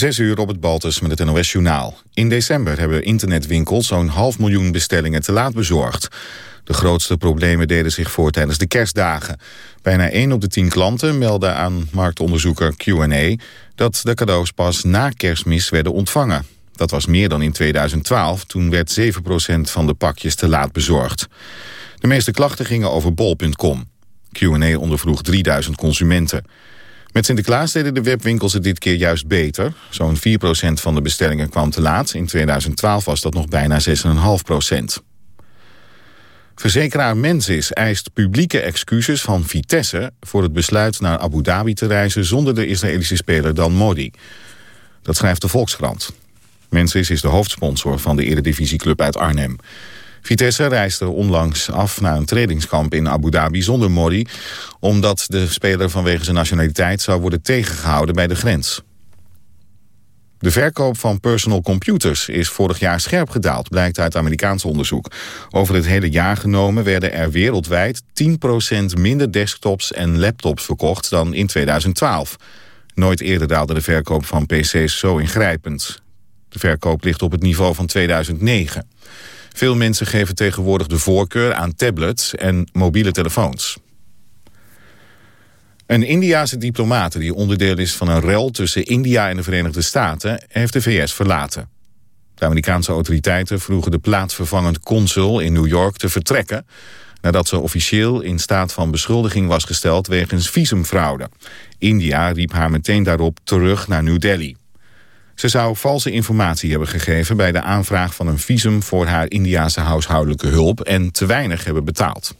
Zes uur op het Baltus met het NOS Journaal. In december hebben internetwinkels zo'n half miljoen bestellingen te laat bezorgd. De grootste problemen deden zich voor tijdens de kerstdagen. Bijna 1 op de 10 klanten meldde aan marktonderzoeker Q&A... dat de cadeaus pas na kerstmis werden ontvangen. Dat was meer dan in 2012, toen werd 7% van de pakjes te laat bezorgd. De meeste klachten gingen over bol.com. Q&A ondervroeg 3000 consumenten. Met Sinterklaas deden de webwinkels het dit keer juist beter. Zo'n 4% van de bestellingen kwam te laat. In 2012 was dat nog bijna 6,5%. Verzekeraar Mensis eist publieke excuses van Vitesse... voor het besluit naar Abu Dhabi te reizen zonder de Israëlische speler Dan Modi. Dat schrijft de Volkskrant. Mensis is de hoofdsponsor van de eredivisieclub uit Arnhem. Vitesse reisde onlangs af naar een trainingskamp in Abu Dhabi zonder Modi... omdat de speler vanwege zijn nationaliteit zou worden tegengehouden bij de grens. De verkoop van personal computers is vorig jaar scherp gedaald, blijkt uit Amerikaans onderzoek. Over het hele jaar genomen werden er wereldwijd 10% minder desktops en laptops verkocht dan in 2012. Nooit eerder daalde de verkoop van pc's zo ingrijpend. De verkoop ligt op het niveau van 2009. Veel mensen geven tegenwoordig de voorkeur aan tablets en mobiele telefoons. Een Indiase diplomaat die onderdeel is van een rel tussen India en de Verenigde Staten heeft de VS verlaten. De Amerikaanse autoriteiten vroegen de plaatsvervangend consul in New York te vertrekken nadat ze officieel in staat van beschuldiging was gesteld wegens visumfraude. India riep haar meteen daarop terug naar New Delhi. Ze zou valse informatie hebben gegeven bij de aanvraag van een visum voor haar Indiase huishoudelijke hulp en te weinig hebben betaald.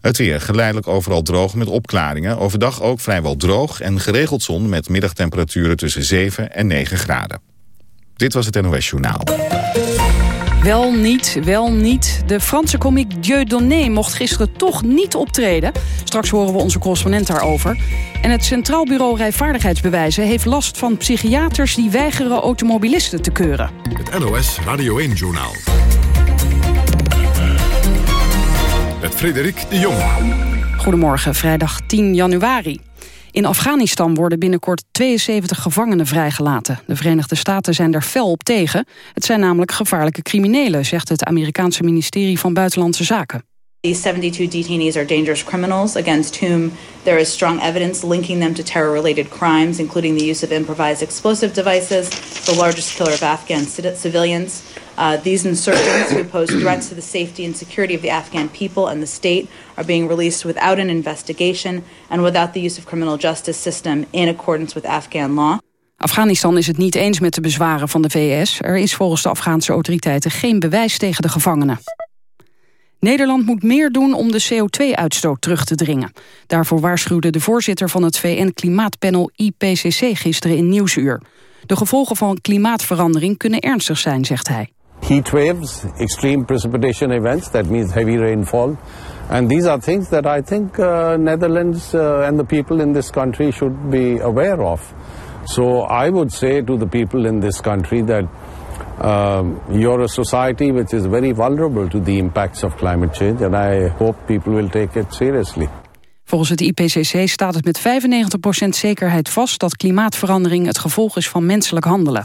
Het weer geleidelijk overal droog met opklaringen. Overdag ook vrijwel droog en geregeld zon met middagtemperaturen tussen 7 en 9 graden. Dit was het NOS Journaal. Wel niet, wel niet. De Franse komiek Dieudonné mocht gisteren toch niet optreden. Straks horen we onze correspondent daarover. En het Centraal Bureau Rijvaardigheidsbewijzen... heeft last van psychiaters die weigeren automobilisten te keuren. Het NOS Radio 1-journaal. Met Frederik de Jong. Goedemorgen, vrijdag 10 januari. In Afghanistan worden binnenkort 72 gevangenen vrijgelaten. De Verenigde Staten zijn daar fel op tegen. Het zijn namelijk gevaarlijke criminelen, zegt het Amerikaanse ministerie van Buitenlandse Zaken. These 72 detainees are dangerous criminals against whom there is strong evidence linking them to terror related crimes, including the use of improvised explosive devices, the largest killer of Afghan civilians. Uh, these insurgents who pose threats to the safety and security of the Afghan people and the state are being released without an investigation and without the use of criminal justice system in accordance with Afghan law. Afghanistan is het niet eens met de bezwaren van de VS. Er is volgens de Afghaanse autoriteiten geen bewijs tegen de gevangenen. Nederland moet meer doen om de CO2-uitstoot terug te dringen. Daarvoor waarschuwde de voorzitter van het VN-klimaatpanel IPCC gisteren in Nieuwsuur. De gevolgen van klimaatverandering kunnen ernstig zijn, zegt hij. Heat waves, extreme precipitation events, that means heavy rainfall. And these are things that I think uh, Netherlands uh, and the people in this country should be aware of. So I would say to the people in this country that um, you're a society which is very vulnerable to the impacts of climate change and I hope people will take it seriously. Volgens het IPCC staat het met 95% zekerheid vast dat klimaatverandering het gevolg is van menselijk handelen.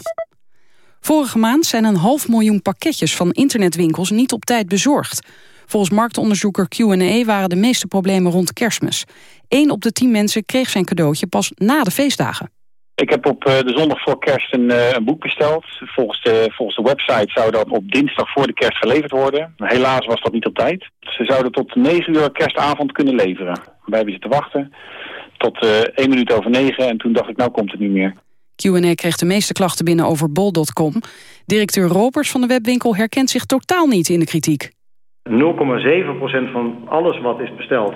Vorige maand zijn een half miljoen pakketjes van internetwinkels niet op tijd bezorgd. Volgens marktonderzoeker Q&A waren de meeste problemen rond kerstmis. Eén op de tien mensen kreeg zijn cadeautje pas na de feestdagen. Ik heb op de zondag voor kerst een, een, boek besteld. Volgens de, volgens de website zou dat op dinsdag voor de kerst geleverd worden. Helaas was dat niet op tijd. Ze zouden tot 9 uur kerstavond kunnen leveren. Wij hebben zitten wachten tot uh, 1 minuut over 9 en toen dacht ik nou komt het niet meer. Q&A kreeg de meeste klachten binnen over bol.com. Directeur Ropers van de webwinkel herkent zich totaal niet in de kritiek. 0,7% van alles wat is besteld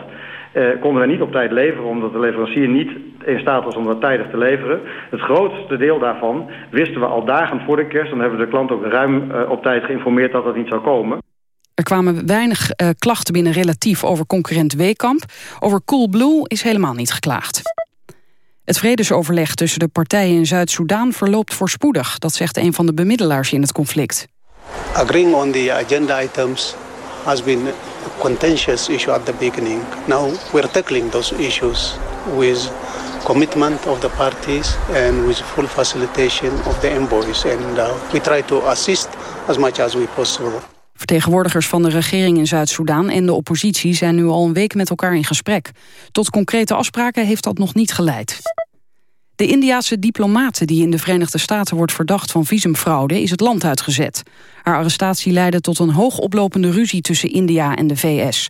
uh, konden we niet op tijd leveren... omdat de leverancier niet in staat was om dat tijdig te leveren. Het grootste deel daarvan wisten we al dagen voor de kerst. Dan hebben we de klant ook ruim uh, op tijd geïnformeerd dat dat niet zou komen. Er kwamen weinig uh, klachten binnen relatief over concurrent Weekamp. Over Coolblue is helemaal niet geklaagd. Het vredesoverleg tussen de partijen in Zuid-Soedan verloopt voorspoedig. Dat zegt een van de bemiddelaars in het conflict. Agreeing on the agenda items has been a contentious issue at the beginning. Now we're tackling those issues with commitment of the parties and with full facilitation of the envoys. And uh, we try to assist as much as we possible. Vertegenwoordigers van de regering in Zuid-Soedan en de oppositie zijn nu al een week met elkaar in gesprek. Tot concrete afspraken heeft dat nog niet geleid. De Indiase diplomate die in de Verenigde Staten wordt verdacht van visumfraude is het land uitgezet. Haar arrestatie leidde tot een hoogoplopende ruzie tussen India en de VS.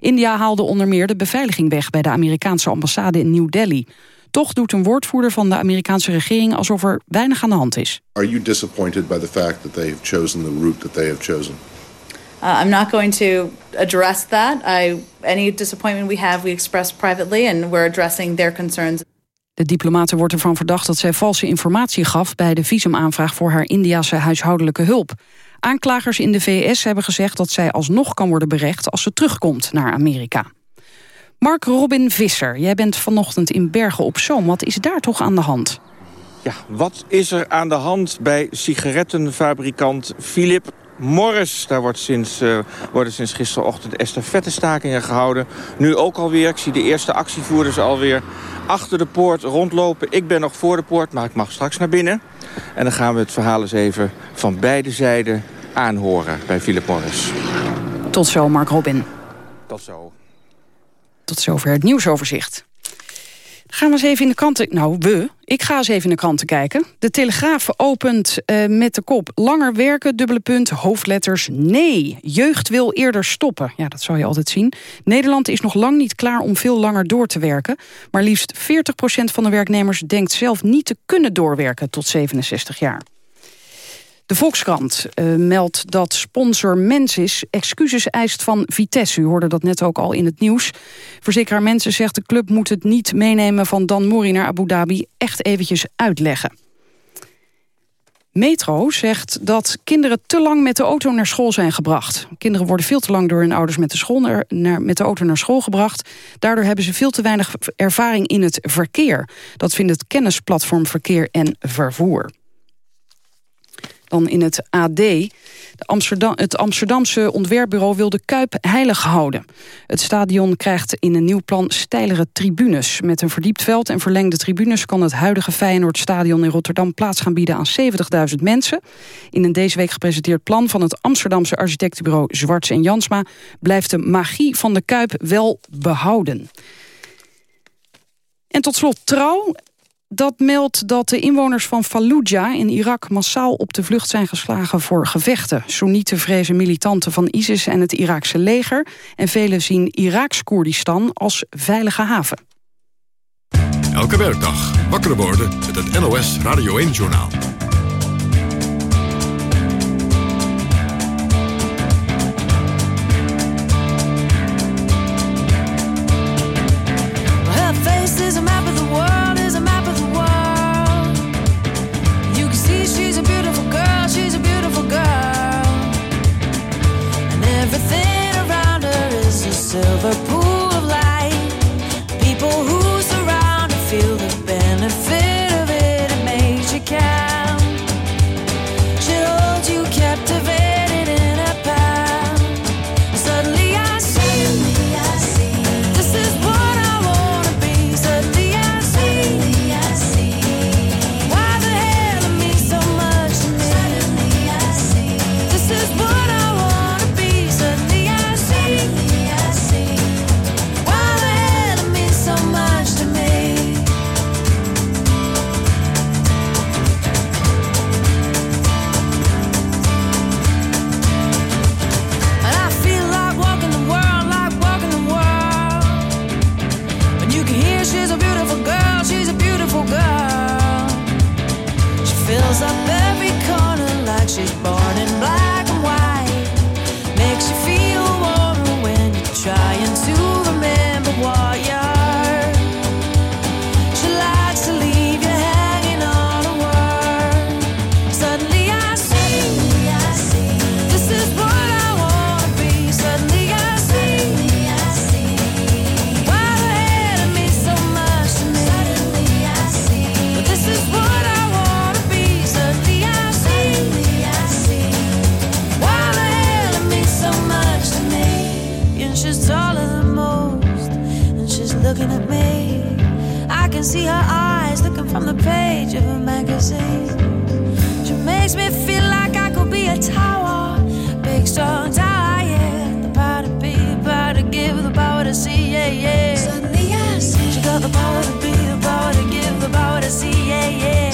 India haalde onder meer de beveiliging weg bij de Amerikaanse ambassade in New Delhi. Toch doet een woordvoerder van de Amerikaanse regering alsof er weinig aan de hand is. Are you disappointed by the fact that they have chosen the route that they have chosen? Uh, I'm not going to address that. I, any disappointment we have, we express privately, and we're addressing their concerns. De diplomate wordt ervan verdacht dat zij valse informatie gaf... bij de visumaanvraag voor haar Indiase huishoudelijke hulp. Aanklagers in de VS hebben gezegd dat zij alsnog kan worden berecht... als ze terugkomt naar Amerika. Mark Robin Visser, jij bent vanochtend in Bergen op Zoom. Wat is daar toch aan de hand? Ja, wat is er aan de hand bij sigarettenfabrikant Philip Morris. Daar wordt sinds, uh, worden sinds gisterochtend estafettestakingen gehouden. Nu ook alweer. Ik zie de eerste actievoerders alweer achter de poort rondlopen. Ik ben nog voor de poort, maar ik mag straks naar binnen. En dan gaan we het verhaal eens even van beide zijden aanhoren bij Philip Morris. Tot zo, Mark Robin. Tot zo. Tot zover het nieuwsoverzicht. Gaan we eens even in de kranten... Nou, we. Ik ga eens even in de kranten kijken. De Telegraaf opent uh, met de kop... langer werken, dubbele punt, hoofdletters, nee. Jeugd wil eerder stoppen. Ja, dat zou je altijd zien. Nederland is nog lang niet klaar om veel langer door te werken. Maar liefst 40% van de werknemers denkt zelf niet te kunnen doorwerken... tot 67 jaar. De Volkskrant uh, meldt dat sponsor Mensis excuses eist van Vitesse. U hoorde dat net ook al in het nieuws. Verzekeraar Mensis zegt de club moet het niet meenemen van Dan Mori naar Abu Dhabi echt eventjes uitleggen. Metro zegt dat kinderen te lang met de auto naar school zijn gebracht. Kinderen worden veel te lang door hun ouders met de, school naar, met de auto naar school gebracht. Daardoor hebben ze veel te weinig ervaring in het verkeer. Dat vindt het kennisplatform Verkeer en Vervoer. Dan in het AD. Amsterdam, het Amsterdamse ontwerpbureau wil de Kuip heilig houden. Het stadion krijgt in een nieuw plan steilere tribunes. Met een verdiept veld en verlengde tribunes... kan het huidige Feyenoordstadion in Rotterdam plaats gaan bieden aan 70.000 mensen. In een deze week gepresenteerd plan van het Amsterdamse architectenbureau Zwarts en Jansma... blijft de magie van de Kuip wel behouden. En tot slot trouw dat meldt dat de inwoners van Fallujah in Irak massaal op de vlucht zijn geslagen voor gevechten. Soenieten vrezen militanten van ISIS en het Iraakse leger. En velen zien Iraaks-Koerdistan als veilige haven. Elke werkdag wakker worden met het NOS Radio 1-journaal. From the page of a magazine. She makes me feel like I could be a tower, big strong tower. Yeah, the power to be, the power to give, the power to see. Yeah, yeah. Suddenly I see she got the power to be, the power to give, the power to see. Yeah, yeah.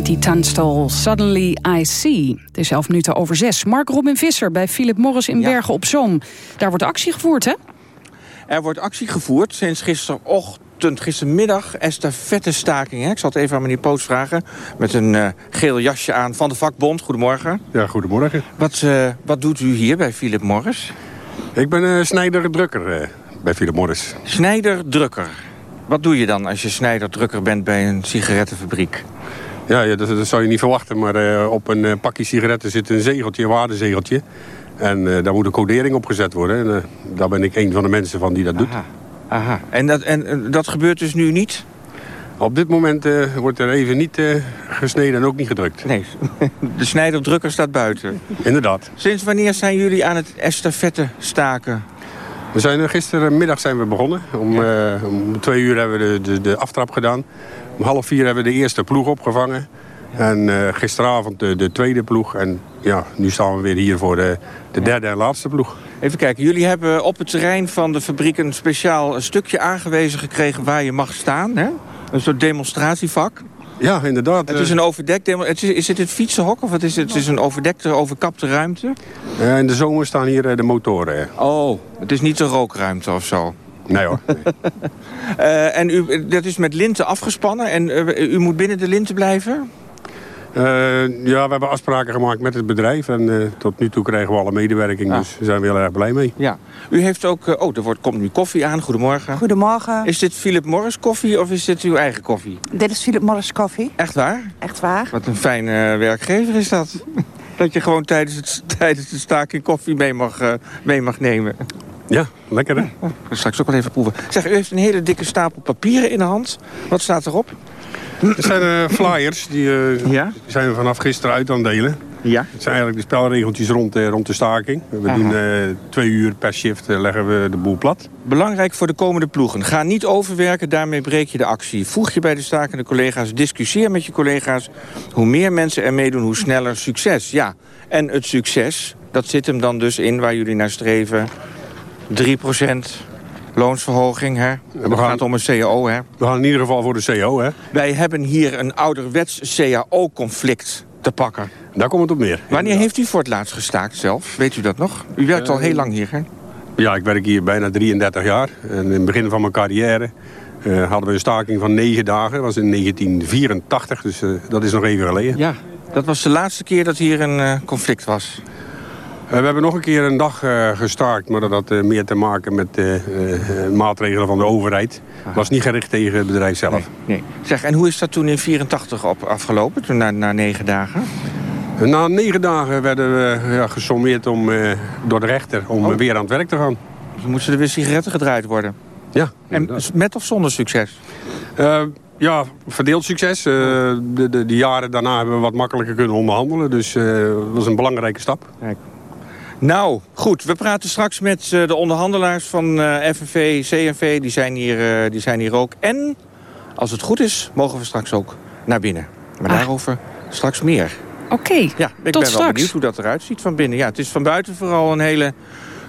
Katie Tunstall, Suddenly I See. Het is elf minuten over zes. Mark Robin Visser bij Philip Morris in Bergen op Zoom. Daar wordt actie gevoerd, hè? Er wordt actie gevoerd sinds gisterochtend, gistermiddag, estafette staking. Hè? Ik zal het even aan meneer Poot vragen. Met een eh, geel jasje aan van de vakbond. Goedemorgen. Ja, goedemorgen. Wat, eh, wat doet u hier bij Philip Morris? Ik ben eh, snijder-drukker eh, bij Philip Morris. Snijder-drukker. Wat doe je dan als je snijder-drukker bent bij een sigarettenfabriek? Ja, ja dat, dat zou je niet verwachten, maar eh, op een eh, pakje sigaretten zit een zegeltje, een waardezegeltje. En eh, daar moet een codering op gezet worden. En daar ben ik een van de mensen van die dat doet. Aha. Aha. En, dat, en dat gebeurt dus nu niet? Op dit moment wordt er even niet gesneden en ook niet gedrukt. Nee, de snijder-drukker staat buiten. Inderdaad. Sinds wanneer zijn jullie aan het estafette staken? We zijn, gistermiddag zijn we begonnen. Om, om twee uur hebben we de, de, de aftrap gedaan. Om half vier hebben we de eerste ploeg opgevangen. En eh, gisteravond de, de tweede ploeg. En ja, nu staan we weer hier voor de, de derde en laatste ploeg. Even kijken, jullie hebben op het terrein van de fabriek een speciaal stukje aangewezen gekregen waar je mag staan. Hè? Een soort demonstratievak. Ja, inderdaad. Het is een overdekt het is, is het het fietsenhok of het is, het het is een overdekte, overkapte ruimte? Eh, in de zomer staan hier eh, de motoren. Oh, het is niet een rookruimte of zo? Nee hoor. Eh, en u, dat is met linten afgespannen en eh, u moet binnen de linten blijven? Eh, ja, we hebben afspraken gemaakt met het bedrijf. En eh, tot nu toe krijgen we alle medewerking. Ah. Dus daar zijn we heel erg blij mee. Ja. U heeft ook... oh, er wordt, komt nu koffie aan. Goedemorgen. Goedemorgen. Is dit Philip Morris koffie of is dit uw eigen koffie? Dit is Philip Morris Coffee. Echt waar? Echt waar? Wat een fijne werkgever is dat. Dat je gewoon tijdens, het, tijdens de staking koffie mee mag, eh, mee mag nemen. Ja, lekker hè? Ga straks ook wel even proeven. Zeg, u heeft een hele dikke stapel papieren in de hand. Wat staat erop? Het zijn eh, flyers, die eh, Ja? zijn we vanaf gisteren uit aan het delen. Ja. Het zijn eigenlijk de spelregeltjes rond, eh, rond de staking. We Aha. doen twee uur per shift leggen we de boel plat. Belangrijk voor de komende ploegen. Ga niet overwerken, daarmee breek je de actie. Voeg je bij de stakende collega's, discussieer met je collega's. Hoe meer mensen er meedoen, hoe sneller succes. Ja, en het succes, dat zit hem dan dus in waar jullie naar streven. 3% loonsverhoging, hè? Het gaan- gaat om een CAO, hè? We gaan in ieder geval voor de CO, hè? Wij hebben hier een ouderwets CAO-conflict te pakken. Daar komt het op neer. Wanneer heeft u voor het laatst gestaakt zelf? Weet u dat nog? U werkt al heel lang hier, hè? Ja, ik werk hier bijna 33 jaar. En in het begin van mijn carrière eh, hadden we een staking van 9 dagen. Dat was in 1984, dus eh, dat is nog even geleden. Ja, dat was de laatste keer dat hier een eh, conflict was. Eh, we hebben nog een keer een dag eh, gestaakt, maar dat had eh, meer te maken met maatregelen van de overheid. Het was niet gericht tegen het bedrijf zelf. Nee. Zeg, en hoe is dat toen in 84 op afgelopen, toen na, na negen dagen? Na negen dagen werden we ja, gesommeerd om, door de rechter om Oh. weer aan het werk te gaan. Dan moeten er weer sigaretten gedraaid worden. Ja, En met of zonder succes? Ja, verdeeld succes. De, de, de jaren daarna hebben we wat makkelijker kunnen onderhandelen. Dus dat was een belangrijke stap. Kijk. Nou, goed. We praten straks met eh, de onderhandelaars van eh FNV, CNV. Die zijn, hier, eh, die zijn hier ook. En, als het goed is, mogen we straks ook naar binnen. Maar Ah. daarover straks meer. Oké, Ja, ik tot ben wel benieuwd hoe dat eruit ziet van binnen. Ja, het is van buiten vooral een hele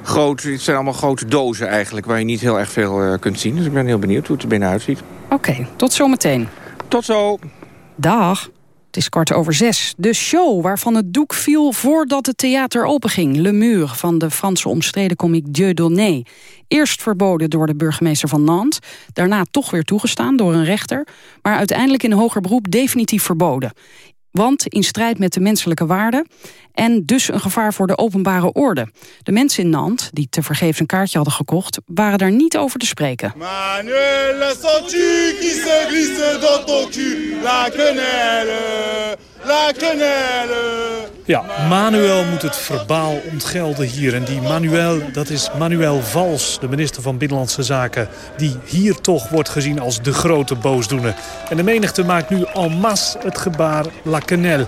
grote... Het zijn allemaal grote dozen eigenlijk, waar je niet heel erg veel kunt zien. Dus ik ben heel benieuwd hoe het er binnenuit ziet. Oké, tot zometeen. Tot zo. Dag. Het is kwart over zes. De show waarvan het doek viel voordat het theater openging. Le Mur van de Franse omstreden komiek Dieudonné. Eerst verboden door de burgemeester van Nantes. Daarna toch weer toegestaan door een rechter. Maar uiteindelijk in hoger beroep definitief verboden. Want in strijd met de menselijke waarden en dus een gevaar voor de openbare orde. De mensen in Nantes, die tevergeefs een kaartje hadden gekocht... waren daar niet over te spreken. Manuel, qui se glisse dans? La quenelle, la quenelle. Ja, Manuel moet het verbaal ontgelden hier. En die Manuel, dat is Manuel Valls, de minister van Binnenlandse Zaken... die hier toch wordt gezien als de grote boosdoener. En de menigte maakt nu en masse het gebaar La Quenelle.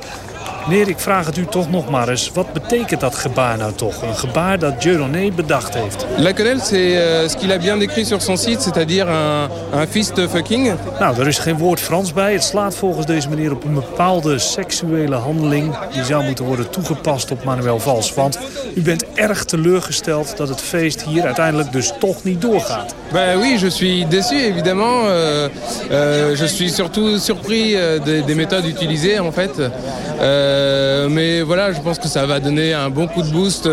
Meneer, ik vraag het u toch nog maar eens. Wat betekent dat gebaar nou toch? Een gebaar dat Dieudonné bedacht heeft. La querelle, c'est euh, ce qu'il a bien décrit sur son site, c'est-à-dire un, un fist fucking. Nou, er is geen woord Frans bij. Het slaat volgens deze meneer op een bepaalde seksuele handeling... die zou moeten worden toegepast op Manuel Vals. Want u bent erg teleurgesteld dat het feest hier uiteindelijk dus toch niet doorgaat. Bah oui, je suis déçu évidemment. Euh, euh, je suis surtout surpris euh, des, des méthodes utilisées en fait. Mais voilà, je pense que ça va donner un bon coup de boost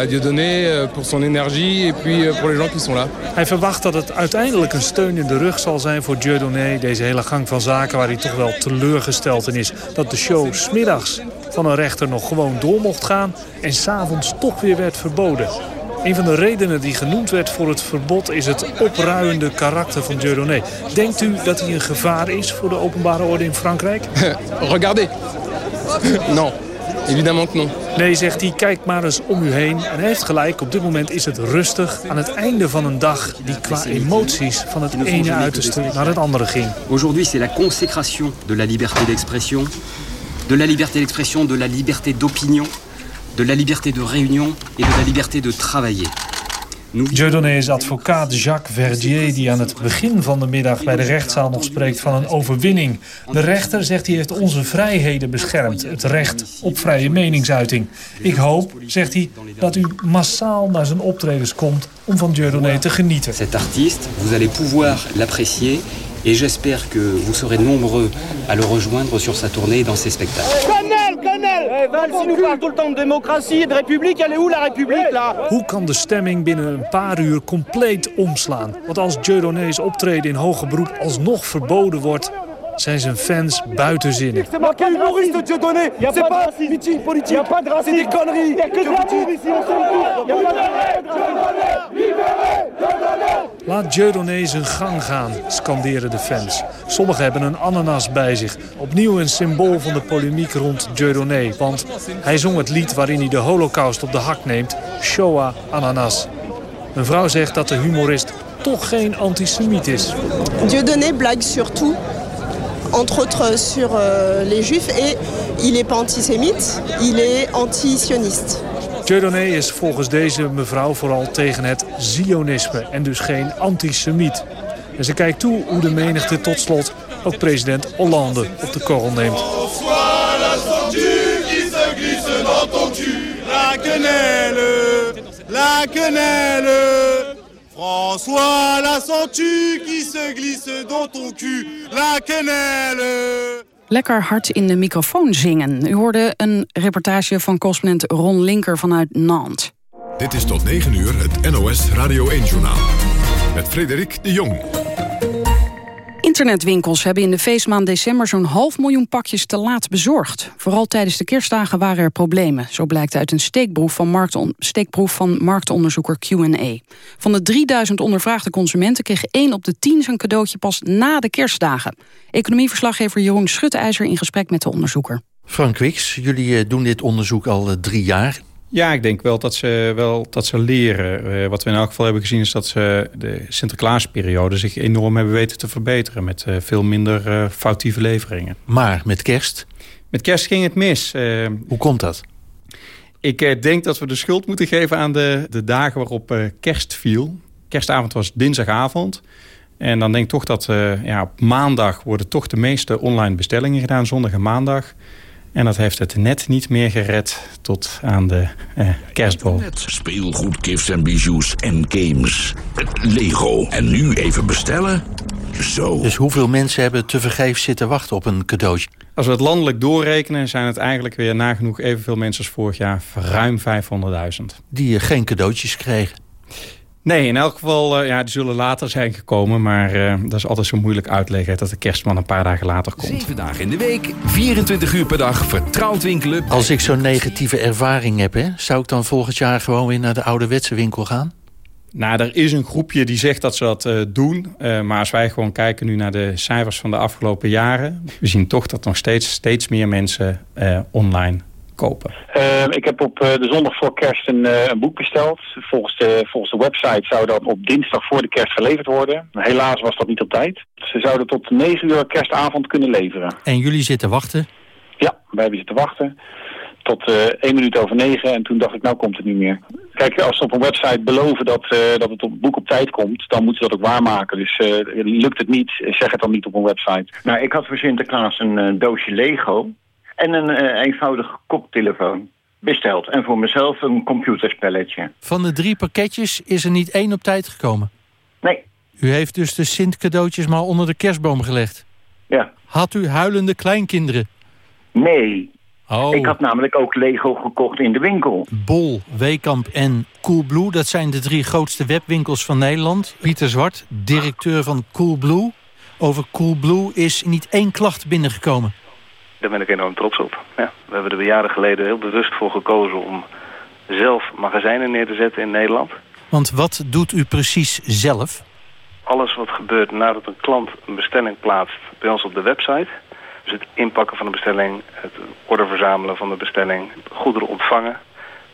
à Dieudonné pour son énergie et puis pour les gens qui sont là. Hij verwacht dat het uiteindelijk een steun in de rug zal zijn voor Dieudonné... deze hele gang van zaken waar hij toch wel teleurgesteld in is. Dat de show smiddags van een rechter nog gewoon door mocht gaan... en s'avonds toch weer werd verboden. Een van de redenen die genoemd werd voor het verbod is het opruiende karakter van Dieudonné. Denkt u dat hij een gevaar is voor de openbare orde in Frankrijk? Regardez. non, évidemment non. Nee, zegt hij, kijk maar eens om u heen. En hij heeft gelijk, op dit moment is het rustig aan het einde van een dag... die qua emoties van het ene uiterste naar het andere ging. Aujourd'hui, c'est la consécration de la liberté d'expression, de la liberté d'expression, de la liberté d'opinion, de la liberté de réunion et de la liberté de travailler. Dieudonné's advocaat Jacques Verdier... die aan het begin van de middag bij de rechtszaal nog spreekt van een overwinning. De rechter zegt hij heeft onze vrijheden beschermd. Het recht op vrije meningsuiting. Ik hoop, zegt hij, dat u massaal naar zijn optredens komt... om van Dieudonné te genieten. Cet artiste, vous allez pouvoir l'apprécier et j'espère que vous serez nombreux à le rejoindre sur sa tournée et dans ses spectacles. Canel, Canel hey, Valls, il nous parle tout le temps de démocratie et de république. Elle est où la république, là Hoe kan de stemming binnen een paar uur compleet omslaan? Want als Dieudonné's optreden in hoger beroep alsnog verboden wordt... zijn zijn fans buiten zinnen. C'est marqué humoriste Dieudonné. C'est pas un meeting politique. Y a pas de racisme. C'est des conneries. Y a que de la boue ici, on s'en fout. Y a pas de Laat Dieudonné zijn gang gaan, scanderen de fans. Sommigen hebben een ananas bij zich. Opnieuw een symbool van de polemiek rond Dieudonné. Want hij zong het lied waarin hij de holocaust op de hak neemt. Shoah Ananas. Een vrouw zegt dat de humorist toch geen antisemiet is. Dieudonné blague sur tout, entre autres sur euh, les juifs, et il n'est pas antisémite, il est anti-sioniste. Dieudonné is volgens deze mevrouw vooral tegen het zionisme en dus geen antisemiet. En ze kijkt toe hoe de menigte tot slot ook president Hollande op de korrel neemt. François, la sens-tu qui se glisse dans ton cul? La quenelle, la quenelle. François, la sens-tu qui se glisse dans ton cul? La quenelle. Lekker hard in de microfoon zingen. U hoorde een reportage van correspondent Ron Linker vanuit Nantes. Dit is tot 9 uur het NOS Radio 1-journaal. Met Frederik de Jong. Internetwinkels hebben in de feestmaand december zo'n half miljoen pakjes te laat bezorgd. Vooral tijdens de kerstdagen waren er problemen. Zo blijkt uit een steekproef van, van marktonderzoeker Q&A. Van de 3000 ondervraagde consumenten kreeg 1 op de 10 zijn cadeautje pas na de kerstdagen. Economieverslaggever Jeroen Schutijzer in gesprek met de onderzoeker. Frank Wiks, jullie eh, doen dit onderzoek al eh, drie jaar. Ja, ik denk wel dat ze, wel, dat ze leren. Uh, wat we in elk geval hebben gezien is dat ze de Sinterklaasperiode... zich enorm hebben weten te verbeteren met uh, veel minder uh, foutieve leveringen. Maar met kerst? Met kerst ging het mis. Hoe komt dat? Ik denk dat we de schuld moeten geven aan de, de dagen waarop kerst viel. Kerstavond was dinsdagavond. En dan denk ik toch dat ja, op maandag worden toch de meeste online bestellingen gedaan. Zondag en maandag. En dat heeft het net niet meer gered tot aan de eh, kerstboom. Speelgoed, gifts en bijou's en games. Lego. En nu even bestellen? Zo. Dus hoeveel mensen hebben tevergeefs zitten wachten op een cadeautje? Als we het landelijk doorrekenen... zijn het eigenlijk weer nagenoeg evenveel mensen als vorig jaar. Ruim 500.000. Die geen cadeautjes kregen. Nee, in elk geval, uh, ja, die zullen later zijn gekomen. Maar uh, dat is altijd zo moeilijk uitleggen dat de kerstman een paar dagen later komt. Zeven dagen in de week, 24 uur per dag, vertrouwd winkelen. Als ik zo'n negatieve ervaring heb, hè, zou ik dan volgend jaar gewoon weer naar de ouderwetse winkel gaan? Nou, er is een groepje die zegt dat ze dat uh, doen. maar als wij gewoon kijken nu naar de cijfers van de afgelopen jaren... we zien toch dat nog steeds, steeds meer mensen online kopen? Uh, ik heb op uh, de zondag voor kerst een, uh, een, boek besteld. Volgens de, volgens de website zou dat op dinsdag voor de kerst geleverd worden. Helaas was dat niet op tijd. Ze zouden tot 9 uur kerstavond kunnen leveren. En jullie zitten wachten? Ja, wij hebben zitten wachten. Tot 1 minuut over 9 en toen dacht ik, nou komt het niet meer. Kijk, als ze op een website beloven dat, dat het op het boek op tijd komt, dan moeten ze dat ook waarmaken. Dus lukt het niet, zeg het dan niet op een website. Nou, ik had voor Sinterklaas een doosje Lego en een uh, eenvoudige koptelefoon besteld. En voor mezelf een computerspelletje. Van de drie pakketjes is er niet één op tijd gekomen? Nee. U heeft dus de Sint-cadeautjes maar onder de kerstboom gelegd? Ja. Had u huilende kleinkinderen? Nee. Oh. Ik had namelijk ook Lego gekocht in de winkel. Bol, Weekamp en Coolblue, dat zijn de drie grootste webwinkels van Nederland. Pieter Zwart, directeur van Coolblue. Over Coolblue is niet één klacht binnengekomen. Daar ben ik enorm trots op. Ja, we hebben er jaren geleden heel bewust voor gekozen om zelf magazijnen neer te zetten in Nederland. Want wat doet u precies zelf? Alles wat gebeurt nadat een klant een bestelling plaatst bij ons op de website. Dus het inpakken van de bestelling, het order verzamelen van de bestelling, goederen ontvangen.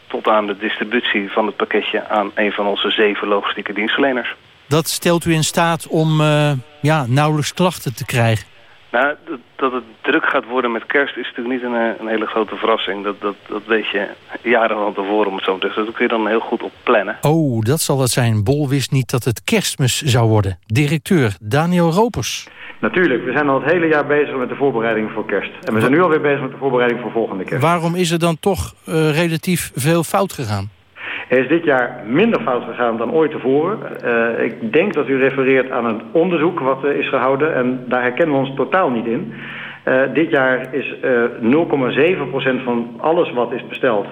Tot aan de distributie van het pakketje aan een van onze zeven logistieke dienstverleners. Dat stelt u in staat om uh, ja, nauwelijks klachten te krijgen? Nou, dat, dat, het druk gaat worden met kerst is natuurlijk niet een, een hele grote verrassing. Dat, dat, dat weet je jaren van tevoren om het zo te zeggen. Dat kun je dan heel goed op plannen. Oh, dat zal het zijn. Bol wist niet dat het kerstmis zou worden. Directeur Daniel Ropers. Natuurlijk, we zijn al het hele jaar bezig met de voorbereiding voor kerst. En we zijn nu alweer bezig met de voorbereiding voor volgende kerst. Waarom is er dan toch uh, relatief veel fout gegaan? Er is dit jaar minder fout gegaan dan ooit tevoren. Uh, ik denk dat u refereert aan een onderzoek wat uh, is gehouden en daar herkennen we ons totaal niet in. Uh, dit jaar is 0,7% van alles wat is besteld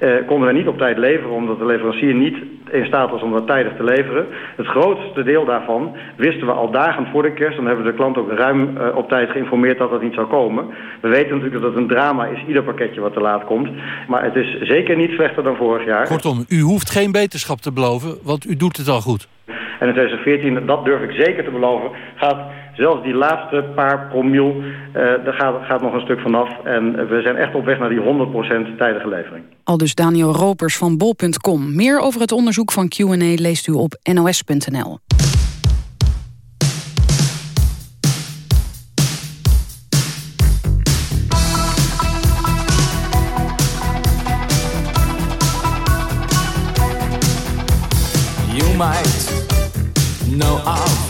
uh, konden we niet op tijd leveren omdat de leverancier niet in staat was om dat tijdig te leveren. Het grootste deel daarvan wisten we al dagen voor de kerst. Dan hebben we de klant ook ruim uh, op tijd geïnformeerd dat dat niet zou komen. We weten natuurlijk dat het een drama is, ieder pakketje wat te laat komt. Maar het is zeker niet slechter dan vorig jaar. Kortom, u hoeft geen beterschap te beloven, want u doet het al goed. En in 2014, dat durf ik zeker te beloven, gaat zelfs die laatste paar promiel, uh, daar gaat, gaat nog een stuk vanaf. En we zijn echt op weg naar die 100% tijdige levering. Al dus Daniel Ropers van bol.com. Meer over het onderzoek van Q&A leest u op nos.nl. You might know of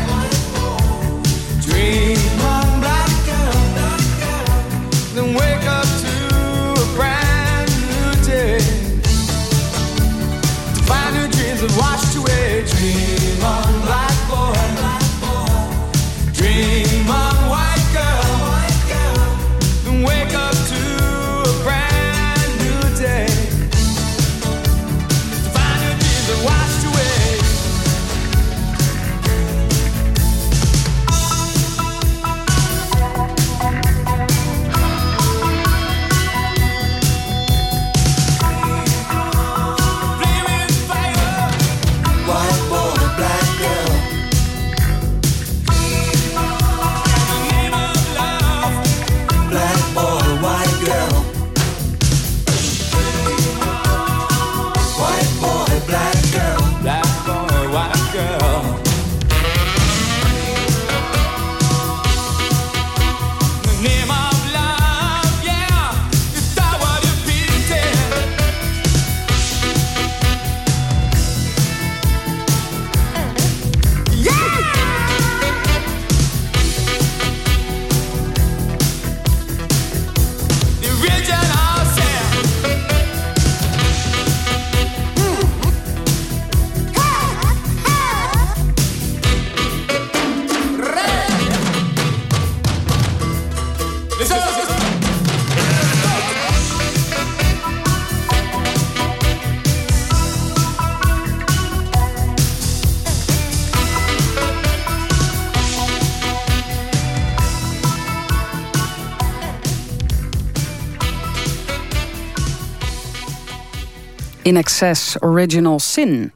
In Excess Original Sin.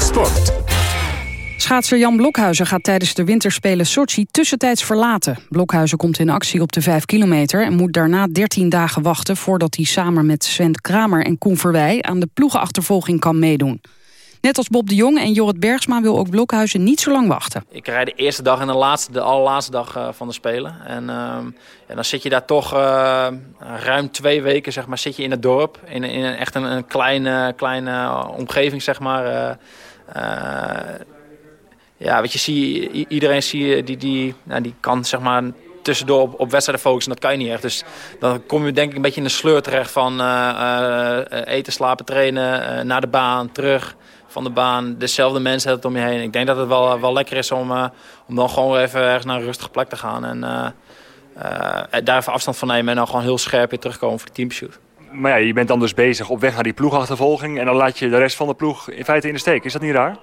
Sport. Schaatser Jan Blokhuizen gaat tijdens de winterspelen Sochi tussentijds verlaten. Blokhuizen komt in actie op de 5 kilometer... en moet daarna 13 dagen wachten voordat hij samen met Sven Kramer en Koen Verwij... aan de ploegenachtervolging kan meedoen. Net als Bob de Jong en Jorrit Bergsma wil ook Blokhuizen niet zo lang wachten. Ik rijd de eerste dag en de, laatste, de allerlaatste dag uh, van de Spelen. En, en, dan zit je daar toch uh, ruim twee weken zeg maar, zit je in het dorp. In, in echt een, een kleine, kleine omgeving, zeg maar. ja, weet je, zie, iedereen zie, die, die, nou, die kan zeg maar, tussendoor op, op wedstrijden focussen. Dat kan je niet echt. Dus dan kom je denk ik een beetje in de sleur terecht van eten, slapen, trainen, naar de baan, terug van de baan. Dezelfde mensen het om je heen. Ik denk dat het wel, wel lekker is om, uh, om dan gewoon even ergens naar een rustige plek te gaan. En uh, uh, daar even afstand van nemen en dan gewoon heel scherp weer terugkomen voor de teampshoot. Maar ja, je bent dan dus bezig op weg naar die ploegachtervolging. En dan laat je de rest van de ploeg in feite in de steek. Is dat niet raar?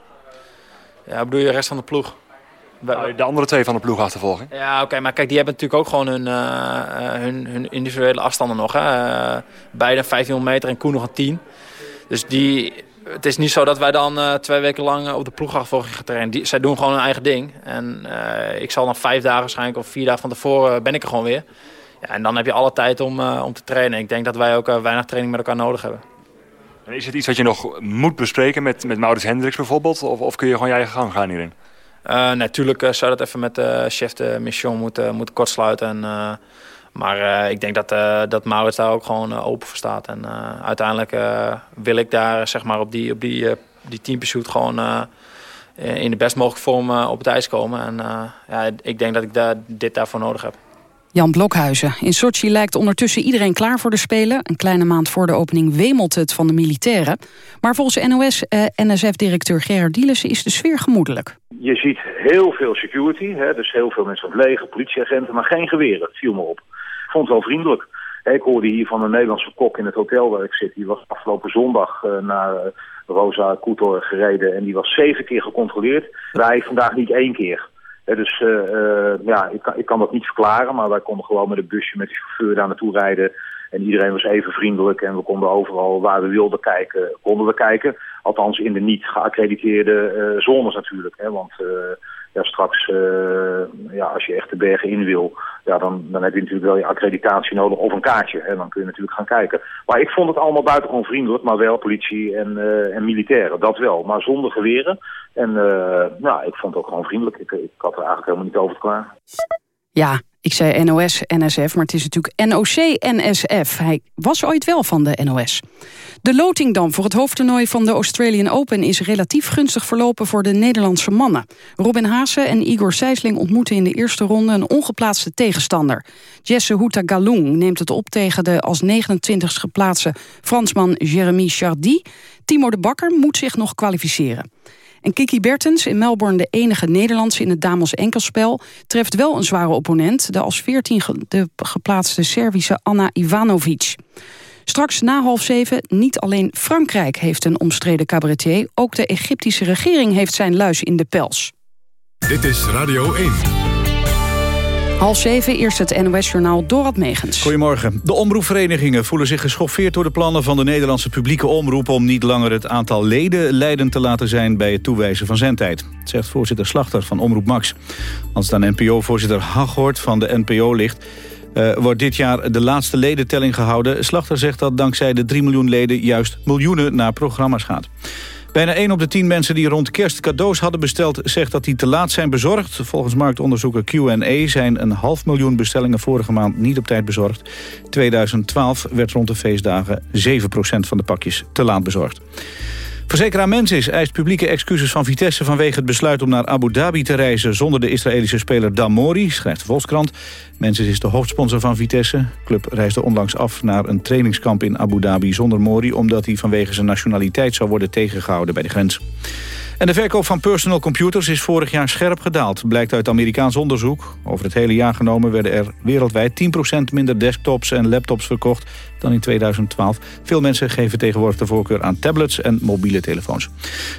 Ja, bedoel je de rest van de ploeg? Nou, de andere twee van de ploegachtervolging. Ja, oké, okay, maar kijk, die hebben natuurlijk ook gewoon hun, hun, hun individuele afstanden nog. Hè? beide 1500 meter en Koen nog een 10. Dus die, het is niet zo dat wij dan uh, twee weken lang op de ploegachtervolging gaan trainen. Die, zij doen gewoon hun eigen ding. En uh, ik zal dan vijf dagen waarschijnlijk of vier dagen van tevoren ben ik er gewoon weer. Ja, en dan heb je alle tijd om, om te trainen. Ik denk dat wij ook weinig training met elkaar nodig hebben. En is het iets wat je nog moet bespreken met, met Maurits Hendricks bijvoorbeeld? Of, of kun je gewoon je eigen gang gaan hierin? natuurlijk zou dat even met de chef de mission moeten, moeten kortsluiten. En, maar uh, ik denk dat, uh, dat Maurits daar ook gewoon uh, open voor staat. En uiteindelijk wil ik daar zeg maar, op die, op die, die teampursuit gewoon in de best mogelijke vorm op het ijs komen. En ja, ik denk dat ik daar, dit daarvoor nodig heb. Jan Blokhuizen. In Sochi lijkt ondertussen iedereen klaar voor de Spelen. Een kleine maand voor de opening wemelt het van de militairen. Maar volgens NOS-NSF-directeur Gerard Dielissen is de sfeer gemoedelijk. Je ziet heel veel security, hè, dus heel veel mensen van het leger, politieagenten, maar geen geweren. Het viel me op vond het wel vriendelijk. Ik hoorde hier van een Nederlandse kok in het hotel waar ik zit. Die was afgelopen zondag uh, naar uh, Rosa Koetor gereden en die was zeven keer gecontroleerd. Wij vandaag niet één keer. Dus uh, ja, ik kan, ik kan dat niet verklaren, maar wij konden gewoon met een busje met de chauffeur daar naartoe rijden. En iedereen was even vriendelijk en we konden overal waar we wilden kijken, konden we kijken. Althans in de niet geaccrediteerde zones natuurlijk. Hè, want ja, straks, uh, ja, als je echt de bergen in wil, ja, dan, dan heb je natuurlijk wel je accreditatie nodig of een kaartje. En dan kun je natuurlijk gaan kijken. Maar ik vond het allemaal buitengewoon vriendelijk, maar wel politie en, uh, en militairen, dat wel. Maar zonder geweren. En uh, nou, ik vond het ook gewoon vriendelijk. Ik, ik had er eigenlijk helemaal niet over te klaar. Ja, ik zei NOS-NSF, maar het is natuurlijk NOC-NSF. Hij was ooit wel van de NOS. De loting dan voor het hoofdtoernooi van de Australian Open... is relatief gunstig verlopen voor de Nederlandse mannen. Robin Haase en Igor Sijsling ontmoeten in de eerste ronde... een ongeplaatste tegenstander. Jesse Houta Galung neemt het op tegen de als 29 geplaatste Fransman Jeremy Chardy. Timo de Bakker moet zich nog kwalificeren. En Kiki Bertens, in Melbourne de enige Nederlandse in het dames enkelspel... treft wel een zware opponent, de als 14 de geplaatste Servische Anna Ivanovic. Straks na half zeven, niet alleen Frankrijk heeft een omstreden cabaretier... ook de Egyptische regering heeft zijn luis in de pels. Dit is Radio 1. Half zeven, eerst het NOS-journaal Dorad Megens. Goedemorgen. De omroepverenigingen voelen zich geschoffeerd door de plannen van de Nederlandse publieke omroep... om niet langer het aantal leden leidend te laten zijn bij het toewijzen van zendtijd. zegt voorzitter Slachter van Omroep Max. Als het aan NPO-voorzitter Haghoort van de NPO ligt... Uh, wordt dit jaar de laatste ledentelling gehouden. Slachter zegt dat dankzij de 3 miljoen leden juist miljoenen naar programma's gaat. Bijna 1 op de 10 mensen die rond kerst cadeaus hadden besteld... zegt dat die te laat zijn bezorgd. Volgens marktonderzoeker Q&A zijn een half miljoen bestellingen... vorige maand niet op tijd bezorgd. 2012 werd rond de feestdagen 7% van de pakjes te laat bezorgd. Verzekeraar Mensis eist publieke excuses van Vitesse... vanwege het besluit om naar Abu Dhabi te reizen... zonder de Israëlische speler Damori, schrijft de Volkskrant. Mensis is de hoofdsponsor van Vitesse. De club reisde onlangs af naar een trainingskamp in Abu Dhabi zonder Mori... omdat hij vanwege zijn nationaliteit zou worden tegengehouden bij de grens. En de verkoop van personal computers is vorig jaar scherp gedaald. Blijkt uit Amerikaans onderzoek. Over het hele jaar genomen werden er wereldwijd 10% minder desktops en laptops verkocht dan in 2012. Veel mensen geven tegenwoordig de voorkeur aan tablets en mobiele telefoons.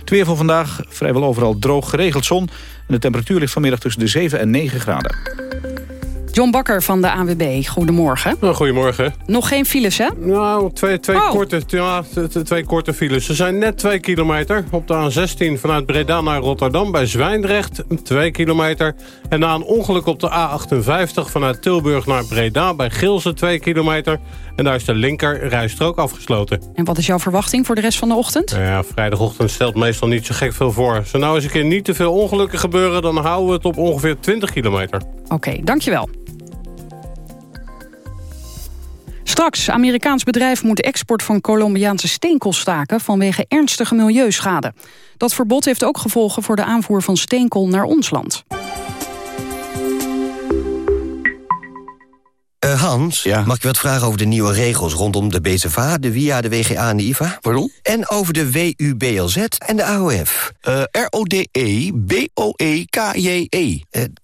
Het weer voor vandaag vrijwel overal droog geregeld zon. En de temperatuur ligt vanmiddag tussen de 7 en 9 graden. John Bakker van de ANWB, goedemorgen. Nou, goedemorgen. Nog geen files, hè? Nou, twee, twee, Oh. korte, ja, twee korte files. Ze zijn net twee kilometer. Op de A16 vanuit Breda naar Rotterdam bij Zwijndrecht, twee kilometer. En na een ongeluk op de A58 vanuit Tilburg naar Breda bij Gilsen, twee kilometer. En daar is de linker rijstrook afgesloten. En wat is jouw verwachting voor de rest van de ochtend? Nou ja, vrijdagochtend stelt meestal niet zo gek veel voor. Zo nou eens een keer niet te veel ongelukken gebeuren... dan houden we het op ongeveer 20 kilometer. Oké, dankjewel. Straks, Amerikaans bedrijf moet export van Colombiaanse steenkool staken vanwege ernstige milieuschade. Dat verbod heeft ook gevolgen voor de aanvoer van steenkool naar ons land. Eh, Hans, mag ik wat vragen over de nieuwe regels rondom de BZVA, de WIA, de WGA en de IVA? Pardon? En over de WUBLZ en de AOF. R-O-D-E-B-O-E-K-J-E.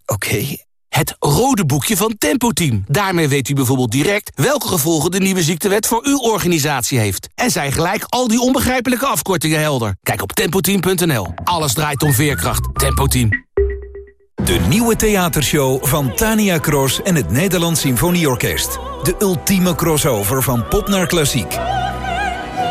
Oké. Het rode boekje van Tempo Team. Daarmee weet u bijvoorbeeld direct welke gevolgen de nieuwe ziektewet voor uw organisatie heeft. En zijn gelijk al die onbegrijpelijke afkortingen helder. Kijk op tempoteam.nl. Alles draait om veerkracht. Tempo Team. De nieuwe theatershow van Tania Cross en het Nederlands Symfonieorkest. De ultieme crossover van pop naar klassiek.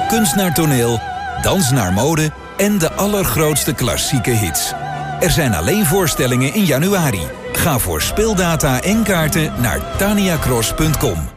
Kunst naar toneel, dans naar mode en de allergrootste klassieke hits. Er zijn alleen voorstellingen in januari. Ga voor speeldata en kaarten naar taniacross.com.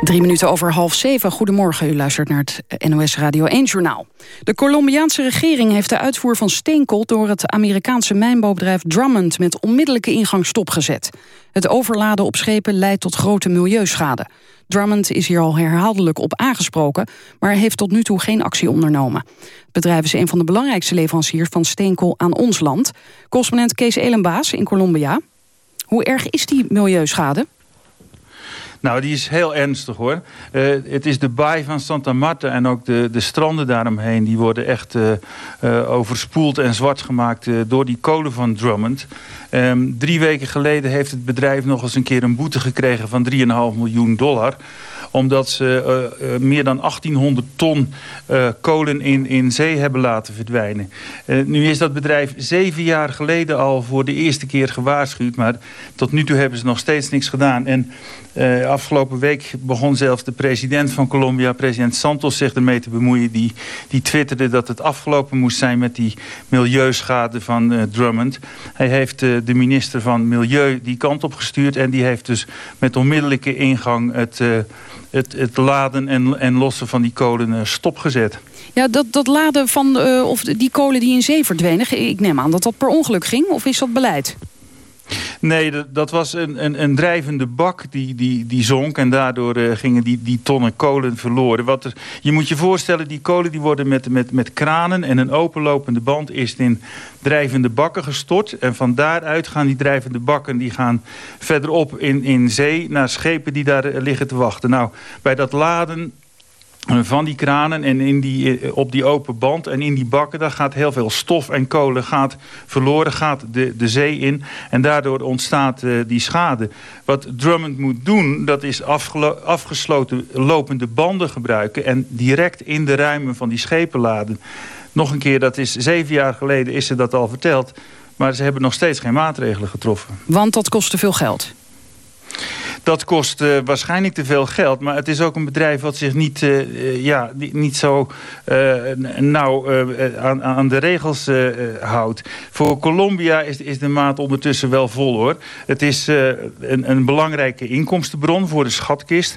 Drie minuten over half zeven. Goedemorgen, u luistert naar het NOS Radio 1-journaal. De Colombiaanse regering heeft de uitvoer van steenkool... door het Amerikaanse mijnbouwbedrijf Drummond... met onmiddellijke ingang stopgezet. Het overladen op schepen leidt tot grote milieuschade. Drummond is hier al herhaaldelijk op aangesproken... maar heeft tot nu toe geen actie ondernomen. Het bedrijf is een van de belangrijkste leveranciers van steenkool aan ons land. Correspondent Kees Elenbaas in Colombia. Hoe erg is die milieuschade? Nou, die is heel ernstig hoor. Uh, het is de baai van Santa Marta en ook de, de stranden daaromheen... die worden echt uh, uh, overspoeld en zwart gemaakt door die kolen van Drummond. Um, drie weken geleden heeft het bedrijf nog eens een keer een boete gekregen van 3,5 miljoen dollar omdat ze uh, uh, meer dan 1800 ton uh, kolen in, in zee hebben laten verdwijnen. nu is dat bedrijf zeven jaar geleden al voor de eerste keer gewaarschuwd. Maar tot nu toe hebben ze nog steeds niks gedaan. En afgelopen week begon zelfs de president van Colombia, president Santos, zich ermee te bemoeien. Die, die twitterde dat het afgelopen moest zijn met die milieuschade van Drummond. Hij heeft de minister van Milieu die kant op gestuurd. En die heeft dus met onmiddellijke ingang het het, het laden en, en lossen van die kolen uh, stopgezet. Ja, dat, dat laden van uh, of die kolen die in zee verdwenen... ik neem aan dat dat per ongeluk ging, of is dat beleid? Nee, dat, was een, een, een, drijvende bak die, die, die zonk en daardoor uh, gingen die, die tonnen kolen verloren. Wat je moet je voorstellen, die kolen die worden met, met, met kranen en een openlopende band is in drijvende bakken gestort. En van daaruit gaan die drijvende bakken die gaan verderop in, in zee naar schepen die daar liggen te wachten. Nou, bij dat laden van die kranen en in die, op die open band en in die bakken... daar gaat heel veel stof en kolen gaat verloren, gaat de, de zee in... en daardoor ontstaat uh, die schade. Wat Drummond moet doen, dat is afgesloten lopende banden gebruiken... en direct in de ruimen van die schepen laden. Nog een keer, dat is zeven jaar geleden is ze dat al verteld... maar ze hebben nog steeds geen maatregelen getroffen. Want dat kost te veel geld? Dat kost uh, waarschijnlijk te veel geld. Maar het is ook een bedrijf wat zich niet, uh, ja, niet zo uh, nauw aan, aan, de regels houdt. Voor Colombia is, is de maat ondertussen wel vol hoor. Het is een, een, belangrijke inkomstenbron voor de schatkist.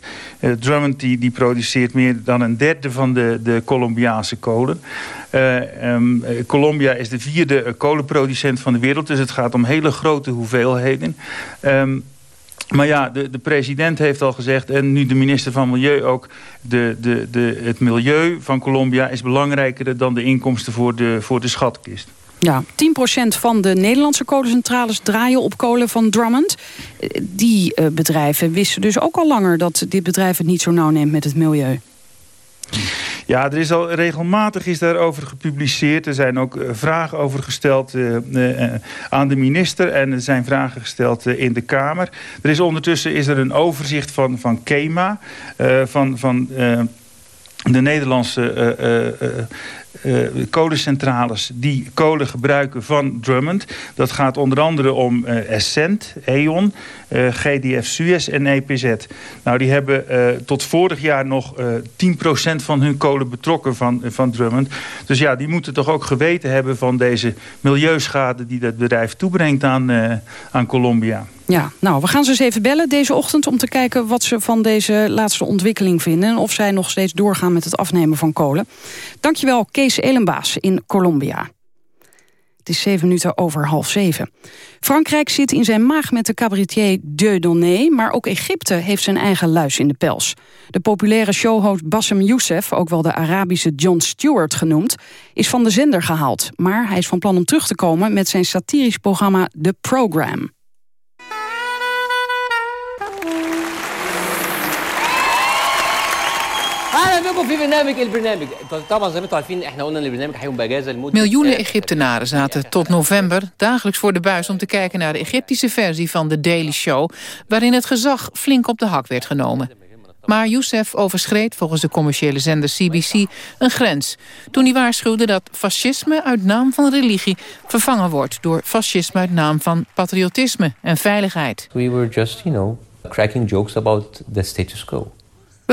Drummond die, die produceert meer dan een derde van de, de Colombiaanse kolen. Um, Colombia is de vierde kolenproducent van de wereld. Dus het gaat om hele grote hoeveelheden. Um, maar ja, de, de president heeft al gezegd... en nu de minister van Milieu ook... De, de, de, het milieu van Colombia is belangrijker dan de inkomsten voor de, voor de schatkist. Ja, 10% van de Nederlandse kolencentrales draaien op kolen van Drummond. Eh, Die uh, bedrijven wisten dus ook al langer dat dit bedrijf het niet zo nauw neemt met het milieu. Ja, er is al regelmatig is daarover gepubliceerd. Er zijn ook uh, vragen over gesteld uh, uh, aan de minister. En er zijn vragen gesteld in de Kamer. Er is ondertussen is er een overzicht van, van KEMA. van, van de Nederlandse uh, kolencentrales die kolen gebruiken van Drummond. Dat gaat onder andere om uh, Essent, E.ON, uh, GDF Suez en EPZ. Nou, die hebben tot vorig jaar nog 10% van hun kolen betrokken van, van Drummond. Dus ja, die moeten toch ook geweten hebben van deze milieuschade die dat bedrijf toebrengt aan, aan Colombia. Ja, nou, we gaan ze eens even bellen deze ochtend... om te kijken wat ze van deze laatste ontwikkeling vinden... en of zij nog steeds doorgaan met het afnemen van kolen. Dankjewel, Elenbaas in Colombia. Het is zeven minuten over half zeven. Frankrijk zit in zijn maag met de cabaretier Dieudonné... maar ook Egypte heeft zijn eigen luis in de pels. De populaire showhost Bassem Youssef, ook wel de Arabische Jon Stewart genoemd... is van de zender gehaald. Maar hij is van plan om terug te komen met zijn satirisch programma The Program. Miljoenen Egyptenaren zaten tot november dagelijks voor de buis om te kijken naar de Egyptische versie van The Daily Show, waarin het gezag flink op de hak werd genomen. Maar Youssef overschreed volgens de commerciële zender CBC een grens... toen hij waarschuwde dat fascisme uit naam van religie... vervangen wordt door fascisme uit naam van patriotisme en veiligheid. We were just, you know, cracking jokes about the status quo.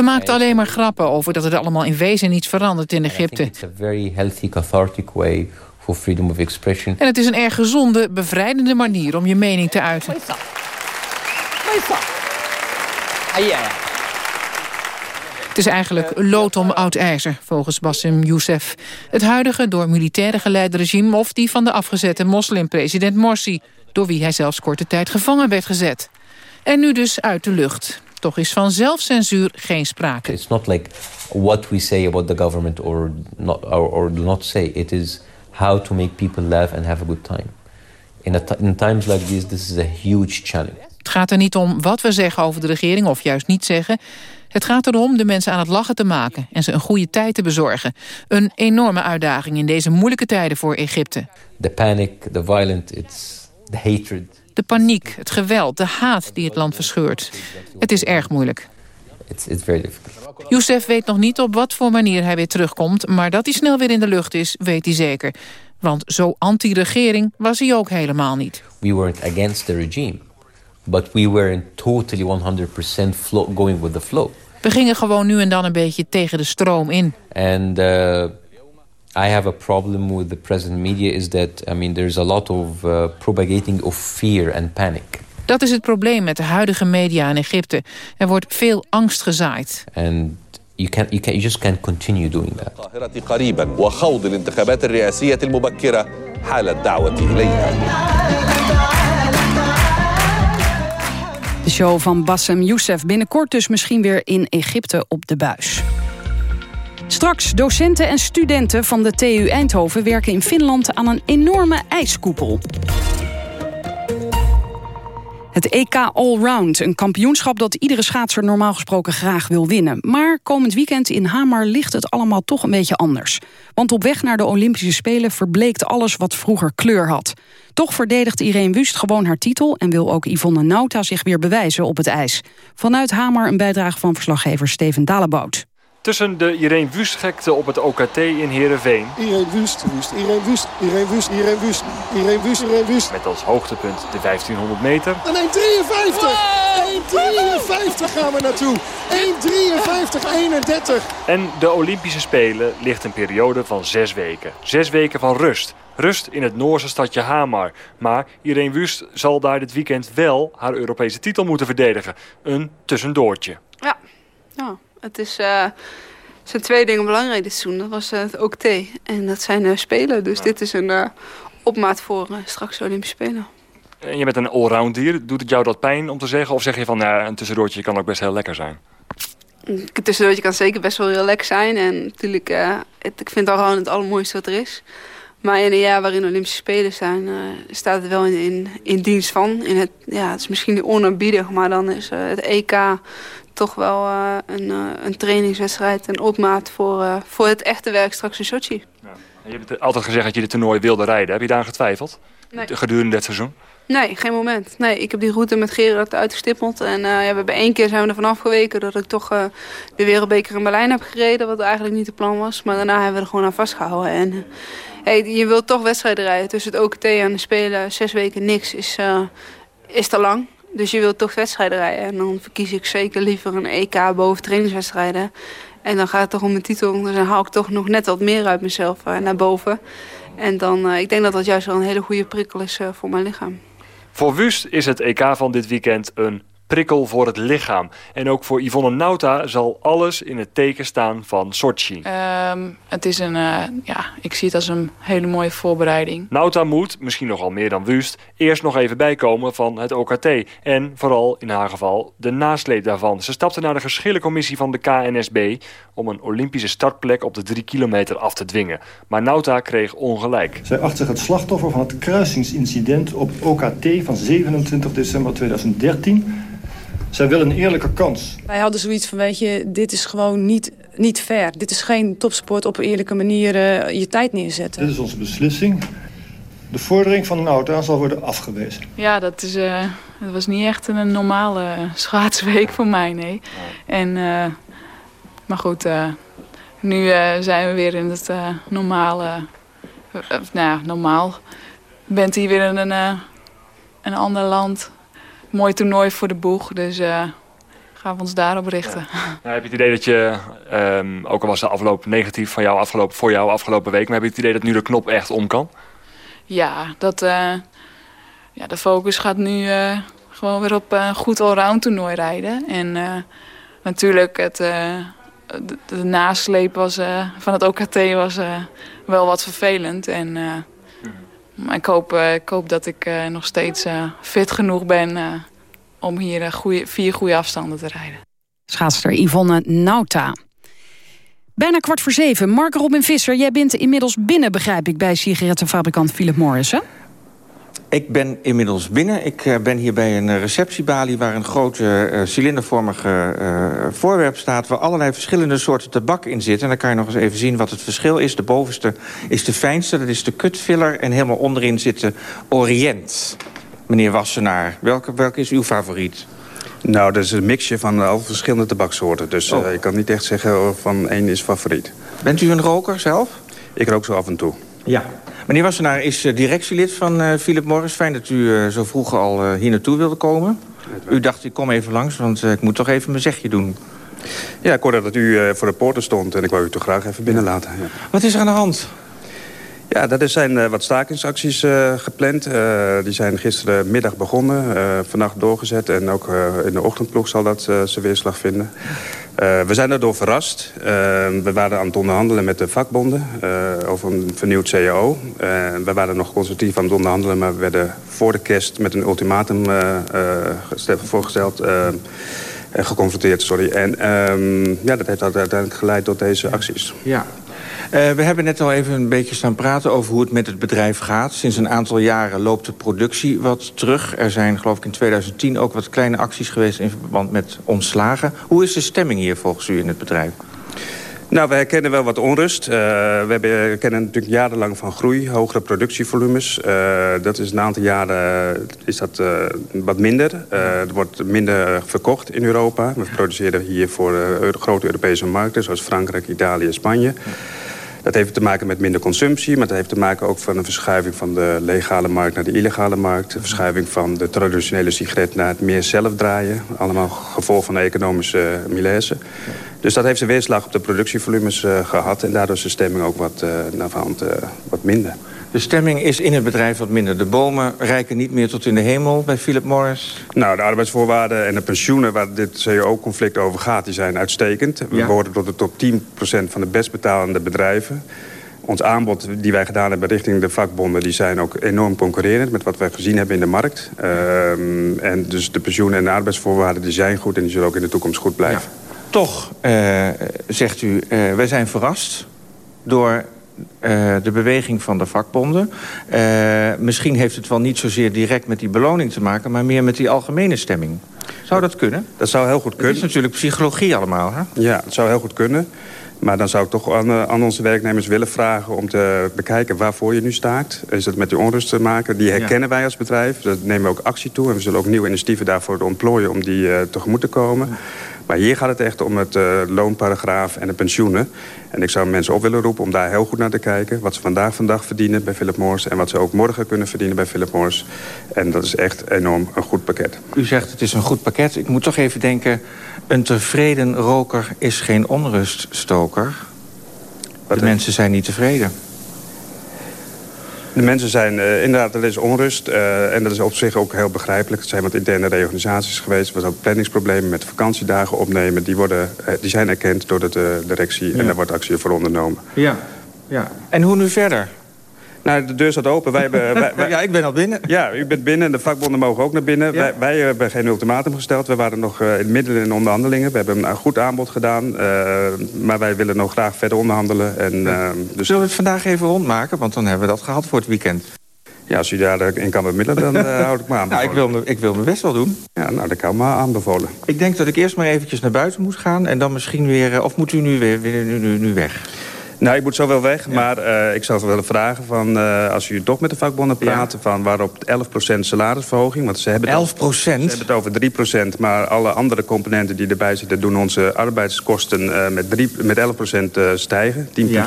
We maakten alleen maar grappen over dat het allemaal in wezen niets verandert in Egypte. It's a very healthy, cathartic way for freedom of expression. En het is een erg gezonde, bevrijdende manier om je mening te uiten. Het is eigenlijk lood om oud ijzer, volgens Bassem Youssef. Het huidige door militairen geleide regime... of die van de afgezette moslimpresident Morsi... door wie hij zelfs korte tijd gevangen werd gezet. En nu dus uit de lucht. Toch is van zelfcensuur geen sprake. It's not like what we say about the government or not or, or do not say. It is how to make people laugh and have a good time. In, a in times like this, this is a huge challenge. Het gaat er niet om wat we zeggen over de regering of juist niet zeggen. Het gaat erom de mensen aan het lachen te maken en ze een goede tijd te bezorgen. Een enorme uitdaging in deze moeilijke tijden voor Egypte. The panic, the violence, it's the hatred. De paniek, het geweld, de haat die het land verscheurt. Het is erg moeilijk. Youssef weet nog niet op wat voor manier hij weer terugkomt... maar dat hij snel weer in de lucht is, weet hij zeker. Want zo anti-regering was hij ook helemaal niet. We weren't against the regime. But we weren't totally 100% flow, going with the flow. We gingen gewoon nu en dan een beetje tegen de stroom in. And uh, I have a problem with the present media is that I mean there's a lot of uh, propagating of fear and panic. Dat is het probleem met de huidige media in Egypte. Er wordt veel angst gezaaid. And you can you can you just can't continue doing that. القاهرة قريبا وخوض الانتخابات الرئاسية المبكرة حال الدعوة إليها. De show van Bassem Youssef binnenkort dus misschien weer in Egypte op de buis. Straks, docenten en studenten van de TU Eindhoven werken in Finland aan een enorme ijskoepel. Het EK Allround, een kampioenschap dat iedere schaatser normaal gesproken graag wil winnen. Maar komend weekend in Hamar ligt het allemaal toch een beetje anders. Want op weg naar de Olympische Spelen verbleekt alles wat vroeger kleur had. Toch verdedigt Irene Wust gewoon haar titel en wil ook Yvonne Nauta zich weer bewijzen op het ijs. Vanuit Hamar een bijdrage van verslaggever Steven Dalebout. Tussen de Irene Wust-gekte op het OKT in Heerenveen. Irene Wust, Wust, Irene Wust, Irene Wust, Irene Wust, Irene Wust, Irene Wust. Met als hoogtepunt de 1500 meter. En 1,53! 1,53 gaan we naartoe. 1,53, 31. En de Olympische Spelen ligt een periode van zes weken. Zes weken van rust. Rust in het Noorse stadje Hamar. Maar Irene Wust zal daar dit weekend wel haar Europese titel moeten verdedigen. Een tussendoortje. Ja, ja. Het is, uh, zijn twee dingen belangrijk dit seizoen. Dat was uh, het OKT en dat zijn uh, Spelen. Dus dit is een opmaat voor straks Olympische Spelen. En je bent een allround dier. Doet het jou dat pijn om te zeggen? Of zeg je van, nou, een tussendoortje kan ook best heel lekker zijn? Een tussendoortje kan zeker best wel relaxed zijn. En natuurlijk, het, ik vind het al gewoon het allermooiste wat er is. Maar in een jaar waarin Olympische Spelen zijn, uh, staat het wel in, in, in, dienst van. In het, ja, het is misschien ononaanbiedig, maar dan is uh, het EK toch wel uh, een, een trainingswedstrijd, een opmaat voor, voor het echte werk straks in Sochi. Ja. Je hebt altijd gezegd dat je dit toernooi wilde rijden. Heb je daar getwijfeld? Nee. Gedurende dit seizoen? Nee, geen moment. Nee, ik heb die route met Gerard uitgestippeld. En ja, we hebben één keer zijn we ervan afgeweken dat ik toch de Wereldbeker in Berlijn heb gereden. Wat eigenlijk niet de plan was. Maar daarna hebben we er gewoon aan vastgehouden. En hey, je wilt toch wedstrijden rijden. Tussen het OKT en de Spelen zes weken niks is, is te lang. Dus je wilt toch wedstrijden rijden. En dan verkies ik zeker liever een EK boven trainingswedstrijden. En dan gaat het toch om een titel. Dus dan haal ik toch nog net wat meer uit mezelf naar boven. En dan, ik denk dat dat juist wel een hele goede prikkel is voor mijn lichaam. Voor Wust is het EK van dit weekend een prikkel voor het lichaam. En ook voor Yvonne Nauta zal alles in het teken staan van Sochi. Um, het is een, uh, ja, ik zie het als een hele mooie voorbereiding. Nauta moet, misschien nogal meer dan Wust, eerst nog even bijkomen van het OKT. En vooral in haar geval de nasleep daarvan. Ze stapte naar de geschillencommissie van de KNSB om een Olympische startplek op de drie kilometer af te dwingen. Maar Nauta kreeg ongelijk. Zij acht zich het slachtoffer van het kruisingsincident op OKT van 27 december 2013 zij willen een eerlijke kans. Wij hadden zoiets van, weet je, dit is gewoon niet, niet fair. Dit is geen topsport op een eerlijke manier uh, je tijd neerzetten. Dit is onze beslissing. De vordering van een auto zal worden afgewezen. Ja, dat, is, uh, dat was niet echt een normale schaatsweek voor mij, nee. En, uh, maar goed, nu zijn we weer in het normale... nou ja, normaal. Je bent hier weer in een, een ander land mooi toernooi voor de boeg. Dus uh, gaan we ons daarop richten. Ja. Nou, heb je het idee dat je, um, ook al was de afloop negatief van jou afgelopen, voor jou afgelopen week... maar heb je het idee dat nu de knop echt om kan? Ja, dat, uh, ja de focus gaat nu uh, gewoon weer op een goed allround toernooi rijden. En natuurlijk het... De, de, nasleep was, van het OKT was wel wat vervelend. En ik hoop, uh, ik hoop dat ik uh, nog steeds uh, fit genoeg ben om hier goeie, vier goede afstanden te rijden. Schaatster Yvonne Nauta. Bijna kwart voor zeven. Mark Robin Visser, jij bent inmiddels binnen, begrijp ik... bij sigarettenfabrikant Philip Morris, hè? Ik ben inmiddels binnen. Ik uh, ben hier bij een receptiebalie... waar een grote uh, cilindervormige uh, voorwerp staat... waar allerlei verschillende soorten tabak in zitten. En dan kan je nog eens even zien wat het verschil is. De bovenste is de fijnste, dat is de kutfiller. En helemaal onderin zit de Orient. Meneer Wassenaar, welke, welke is uw favoriet? Nou, dat is een mixje van al verschillende tabaksoorten. Dus oh. ik kan niet echt zeggen van één is favoriet. Bent u een roker zelf? Ik rook zo af en toe. Ja. Meneer Wassenaar is directielid van uh, Philip Morris. Fijn dat u uh, zo vroeg al hier naartoe wilde komen. U dacht, ik kom even langs, want ik moet toch even mijn zegje doen. Ja, ik hoorde dat u voor de poorten stond en ik wou u toch graag even binnenlaten. Ja. Wat is er aan de hand? Ja, dat zijn wat stakingsacties gepland. die zijn gisterenmiddag begonnen, vannacht doorgezet... en ook in de ochtendploeg zal dat zijn weerslag vinden. We zijn daardoor verrast. We waren aan het onderhandelen met de vakbonden over een vernieuwd CAO. we waren nog constructief aan het onderhandelen... maar we werden voor de kerst met een ultimatum voorgesteld... geconfronteerd, sorry. En um, ja, dat heeft uiteindelijk geleid tot deze acties. Ja, uh, we hebben net al even een beetje staan praten over hoe het met het bedrijf gaat. Sinds een aantal jaren loopt de productie wat terug. Er zijn geloof ik in 2010 ook wat kleine acties geweest in verband met ontslagen. Hoe is de stemming hier volgens u in het bedrijf? Nou, we herkennen wel wat onrust. Uh, we hebben, kennen natuurlijk jarenlang van groei, hogere productievolumes. Uh, dat is een aantal jaren is dat, wat minder. er wordt minder verkocht in Europa. We produceren hier voor grote Europese markten, zoals Frankrijk, Italië, Spanje. Dat heeft te maken met minder consumptie, maar dat heeft te maken ook van een verschuiving van de legale markt naar de illegale markt. Een verschuiving van de traditionele sigaret naar het meer zelf draaien. Allemaal gevolg van de economische malaise. Dus dat heeft een weerslag op de productievolumes uh, gehad en daardoor is de stemming ook wat, uh, wat minder. De stemming is in het bedrijf wat minder. De bomen reiken niet meer tot in de hemel bij Philip Morris. Nou, de arbeidsvoorwaarden en de pensioenen waar dit CEO-conflict over gaat... die zijn uitstekend. We ja. behoren tot de top 10% van de best betalende bedrijven. ons aanbod die wij gedaan hebben richting de vakbonden... die zijn ook enorm concurrerend met wat wij gezien hebben in de markt. Ehm, en dus de pensioen- en de arbeidsvoorwaarden die zijn goed... en die zullen ook in de toekomst goed blijven. Toch, uh, zegt u, uh, wij zijn verrast door uh, de beweging van de vakbonden. Uh, misschien heeft het wel niet zozeer direct met die beloning te maken... maar meer met die algemene stemming. Zou dat kunnen? Dat zou heel goed kunnen. Het is natuurlijk psychologie allemaal, hè? Ja, het zou heel goed kunnen. Maar dan zou ik toch aan, aan, onze werknemers willen vragen... om te bekijken waarvoor je nu staakt. Is het met die onrust te maken? Die herkennen wij als bedrijf. Daar nemen we ook actie toe. En we zullen ook nieuwe initiatieven daarvoor ontplooien... om die uh, tegemoet te komen. Maar hier gaat het echt om het uh, loonparagraaf en de pensioenen. En ik zou mensen op willen roepen om daar heel goed naar te kijken. Wat ze vandaag vandaag verdienen bij Philip Morris... en wat ze ook morgen kunnen verdienen bij Philip Morris. En dat is echt enorm een goed pakket. U zegt het is een goed pakket. Ik moet toch even denken... een tevreden roker is geen onruststoker. Wat de mensen zijn niet tevreden. De mensen zijn uh, inderdaad, er is onrust. Uh, en dat is op zich ook heel begrijpelijk. Er zijn wat interne reorganisaties geweest. Er was ook planningsproblemen met vakantiedagen opnemen. Die, worden, uh, die zijn erkend door de directie. Ja. En daar wordt actie voor ondernomen. Ja. ja. En hoe nu verder? Nou, de deur staat open. Wij hebben, wij, wij, ja, ik ben al binnen. Ja, u bent binnen. De vakbonden mogen ook naar binnen. Ja. Wij, wij, hebben geen ultimatum gesteld. We waren nog uh, in het midden in onderhandelingen. We hebben een goed aanbod gedaan. Uh, maar wij willen nog graag verder onderhandelen. En, ja. uh, dus... Zullen we het vandaag even rondmaken? Want dan hebben we dat gehad voor het weekend. Ja, als u daarin kan bemiddelen, dan houd ik me aan. nou, ik, wil me, ik wil mijn best wel doen. Ja, nou, dat kan me aanbevolen. Ik denk dat ik eerst maar eventjes naar buiten moet gaan. En dan misschien weer... Of moet u nu weer, weer nu, nu, nu weg? Nou, ik moet zo wel weg, ja. maar uh, ik zou willen vragen... Van, uh, als u toch met de vakbonden praten... Ja. van waarop 11% salarisverhoging... want ze hebben, 11 Ze hebben het over 3%, maar alle andere componenten die erbij zitten... doen onze arbeidskosten uh, met, 3, met 11% stijgen. 10,9 ja.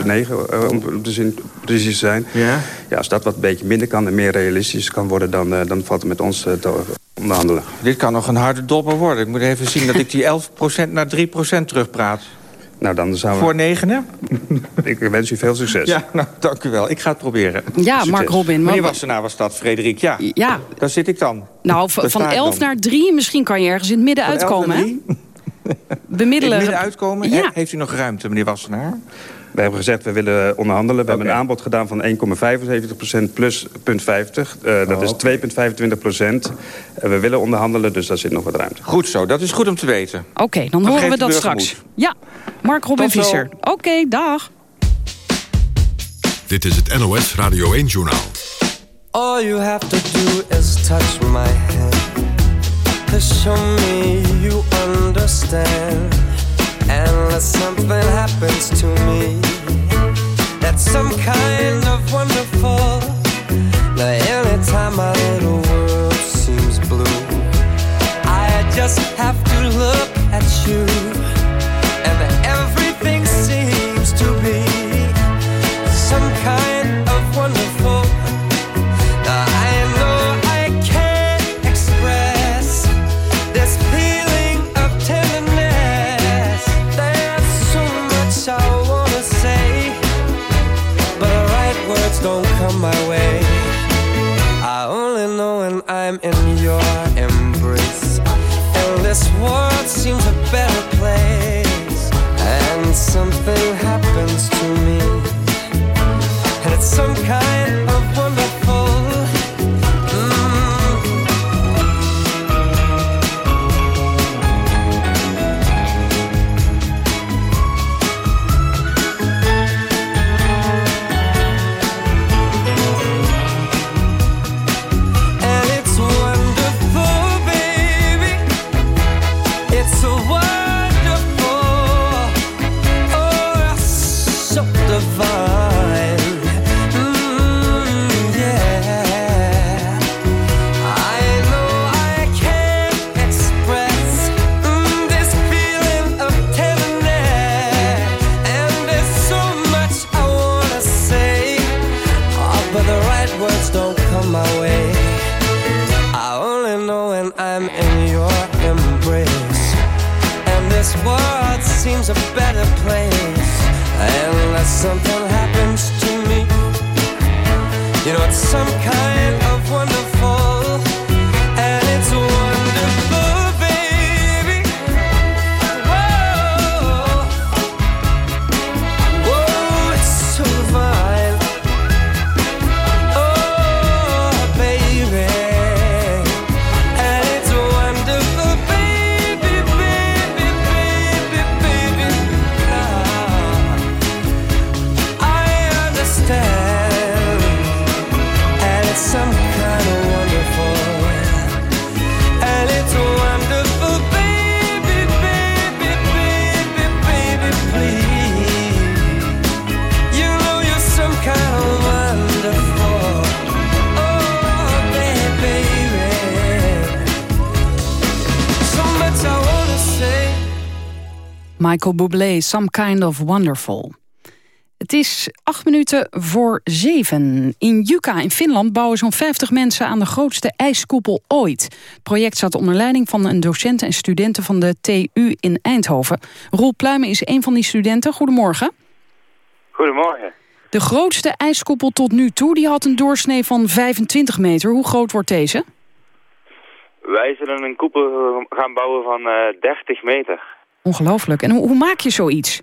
om precies te zijn. Ja. Ja, als dat wat een beetje minder kan en meer realistisch kan worden... dan, dan valt het met ons te onderhandelen. Dit kan nog een harde dobber worden. Ik moet even zien dat ik die 11% naar 3% terugpraat. Nou, dan zou Voor negenen? Ik wens u veel succes. Ja, nou, dank u wel. Ik ga het proberen. Ja, Succes. Mark Robin. Wanneer was er nou was dat, Frederik? Ja, ja. daar zit ik dan. Nou, van 11 naar 3, misschien kan je ergens in het midden van uitkomen, hè? Bemiddelen. In het midden uitkomen? Ja. Heeft u nog ruimte, meneer Wassenaar? We hebben gezegd, we willen onderhandelen. We okay. hebben een aanbod gedaan van 1,75% plus 0,50. Uh, dat oh, is 2,25%. Uh, we willen onderhandelen, dus daar zit nog wat ruimte. Goed zo, dat is goed om te weten. Oké, okay, dan horen we dat straks. Ja, Mark Robin Visser. Oké, okay, dag. Dit is het NOS Radio 1-journaal. All you have to do is touch my hand. To show me you understand. Unless something happens to me. That's some kind of wonderful. Now anytime my little world seems blue I just have to look at you Bublé, Some Kind of Wonderful. Het is acht minuten voor zeven. In Juka in Finland bouwen zo'n 50 mensen aan de grootste ijskoepel ooit. Het project staat onder leiding van een docent en studenten van de TU in Eindhoven. Roel Pluimen is een van die studenten. Goedemorgen. Goedemorgen. De grootste ijskoepel tot nu toe die had een doorsnee van 25 meter. Hoe groot wordt deze? Wij zullen een koepel gaan bouwen van uh, 30 meter. Ongelooflijk. En hoe, hoe maak je zoiets?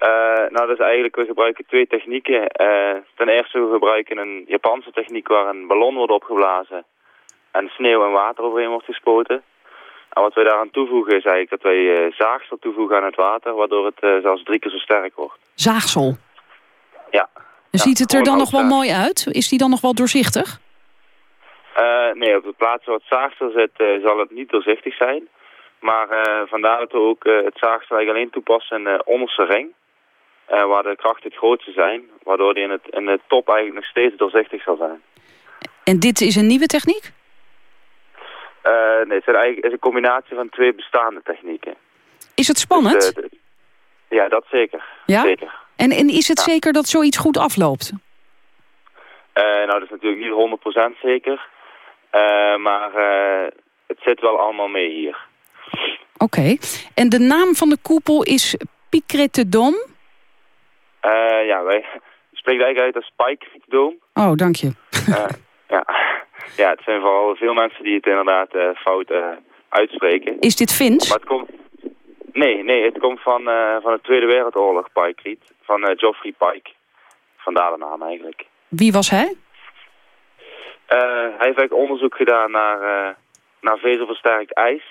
Uh, nou, dat is eigenlijk, we gebruiken twee technieken. Uh, ten eerste, we gebruiken een Japanse techniek waar een ballon wordt opgeblazen en sneeuw en water overheen wordt gespoten. En wat wij daaraan toevoegen is eigenlijk dat wij uh, zaagsel toevoegen aan het water, waardoor het zelfs drie keer zo sterk wordt. Zaagsel? Ja. En ziet het er dan nog wel mooi uit? Is die dan nog wel doorzichtig? nee, op de plaats waar het zaagsel zit zal het niet doorzichtig zijn. Maar vandaar dat we ook het zaagsel eigenlijk alleen toepassen in de onderste ring. Waar de krachten het grootste zijn. Waardoor die in, het, in de top eigenlijk nog steeds doorzichtig zal zijn. En dit is een nieuwe techniek? Nee, het is, eigenlijk, is een combinatie van twee bestaande technieken. Is het spannend? Dus, uh, ja, dat zeker. Ja? zeker. En, en is het ja. zeker dat zoiets goed afloopt? nou, dat is natuurlijk niet 100% zeker. maar het zit wel allemaal mee hier. Oké. Okay. En de naam van de koepel is Picretedom? Uh, ja, wij spreken eigenlijk uit als Spike Dome. Oh, dank je. uh, ja. ja, het zijn vooral veel mensen die het inderdaad uh, fout uitspreken. Is dit Fins? Maar het komt... Nee, nee, het komt van, van de Tweede Wereldoorlog, Pike Van Geoffrey Pike. Vandaar de naam eigenlijk. Wie was hij? hij heeft eigenlijk onderzoek gedaan naar, naar vezelversterkt ijs.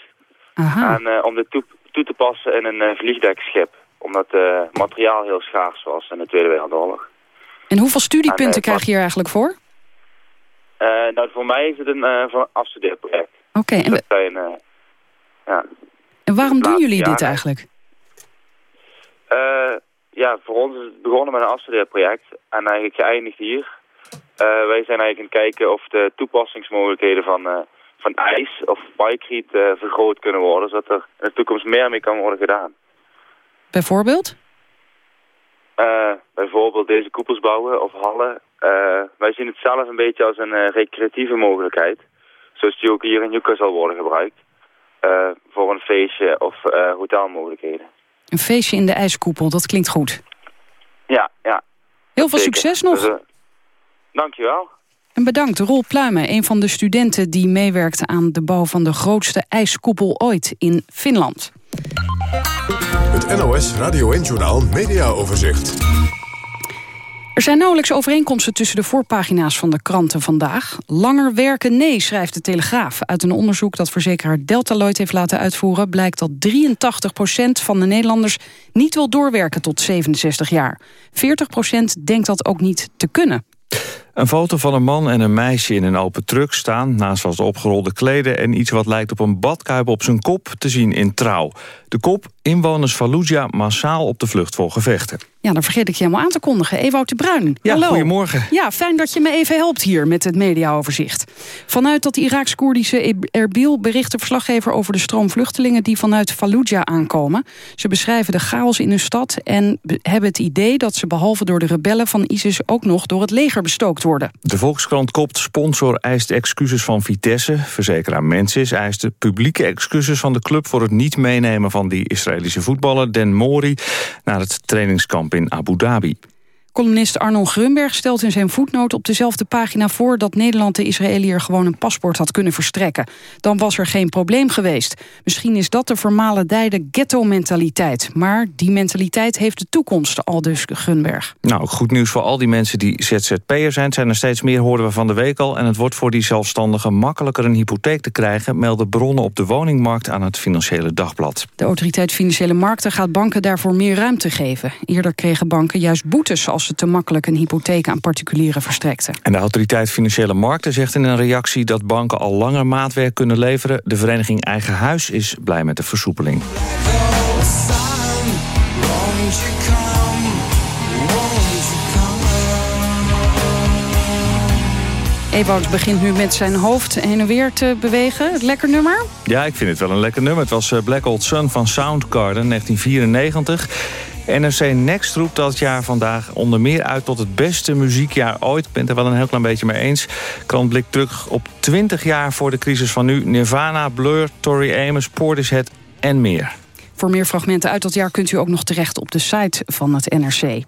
Aha. En om dit toe, toe te passen in een vliegdekschip omdat het uh, materiaal heel schaars was in de Tweede Wereldoorlog. En hoeveel studiepunten en, krijg je hier eigenlijk voor? Nou, voor mij is het een afstudeerproject. Oké. Okay, dus en, zijn, ja. en waarom doen jullie dit eigenlijk? ja, voor ons is het begonnen met een afstudeerproject en eigenlijk geëindigd hier. wij zijn eigenlijk aan het kijken of de toepassingsmogelijkheden van, van ijs of bikeriet vergroot kunnen worden, zodat er in de toekomst meer mee kan worden gedaan. Bijvoorbeeld? Uh, bijvoorbeeld deze koepels bouwen of hallen. Uh, wij zien het zelf een beetje als een uh, recreatieve mogelijkheid. Zoals die ook hier in Yucca zal worden gebruikt. voor een feestje of hotelmogelijkheden. Een feestje in de ijskoepel, dat klinkt goed. Ja, ja. Heel veel Zeker. succes nog. Dus, dankjewel. En bedankt, Rol Pluimen, een van de studenten die meewerkte aan de bouw van de grootste ijskoepel ooit in Finland. Het NOS Radio 1-journaal Mediaoverzicht. Er zijn nauwelijks overeenkomsten tussen de voorpagina's van de kranten vandaag. Langer werken nee, schrijft de Telegraaf. Uit een onderzoek dat verzekeraar Deltaloid heeft laten uitvoeren... blijkt dat 83% van de Nederlanders niet wil doorwerken tot 67 jaar. 40% denkt dat ook niet te kunnen. Een foto van een man en een meisje in een open truck staan... naast wat opgerolde kleden en iets wat lijkt op een badkuip op zijn kop... te zien in Trouw. De kop, inwoners Fallujah massaal op de vlucht voor gevechten. Ja, dan vergeet ik je helemaal aan te kondigen. Ewout de Bruin, ja, hallo. goedemorgen. Ja, fijn dat je me even helpt hier met het mediaoverzicht. Vanuit dat Iraaks-Koerdische Erbil bericht de verslaggever over de stroom vluchtelingen die vanuit Fallujah aankomen. Ze beschrijven de chaos in hun stad en hebben het idee dat ze behalve door de rebellen van ISIS ook nog door het leger bestookt worden. De Volkskrant kopt sponsor eist excuses van Vitesse. Verzekeraar Mensis eiste publieke excuses van de club voor het niet meenemen van die Israëlische voetballer Den Mori naar het trainingskamp in Abu Dhabi. Columnist Arnon Grunberg stelt in zijn voetnoot op dezelfde pagina voor... dat Nederland de Israëliër gewoon een paspoort had kunnen verstrekken. Dan was er geen probleem geweest. Misschien is dat de vermalendijde ghetto-mentaliteit. Maar die mentaliteit heeft de toekomst, al dus Grunberg. Nou, goed nieuws voor al die mensen die ZZP'er zijn. Het zijn er steeds meer, hoorden we van de week al. En het wordt voor die zelfstandigen makkelijker een hypotheek te krijgen... melden bronnen op de woningmarkt aan het Financiële Dagblad. De autoriteit Financiële Markten gaat banken daarvoor meer ruimte geven. Eerder kregen banken juist boetes als ze te makkelijk een hypotheek aan particulieren verstrekten. En de autoriteit Financiële Markten zegt in een reactie dat banken al langer maatwerk kunnen leveren. De vereniging Eigen Huis is blij met de versoepeling. Ewout begint nu met zijn hoofd heen en weer te bewegen. Lekker nummer? Ja, ik vind het wel een lekker nummer. Het was eh, Black Old Sun van Soundgarden, 1994. NRC Next roept dat jaar vandaag onder meer uit tot het beste muziekjaar ooit. Ik ben het er wel een heel klein beetje mee eens. Krant blikt terug op 20 jaar voor de crisis van nu. Nirvana, Blur, Tori Amos, Portishead en meer. Voor meer fragmenten uit dat jaar kunt u ook nog terecht op de site van het NRC.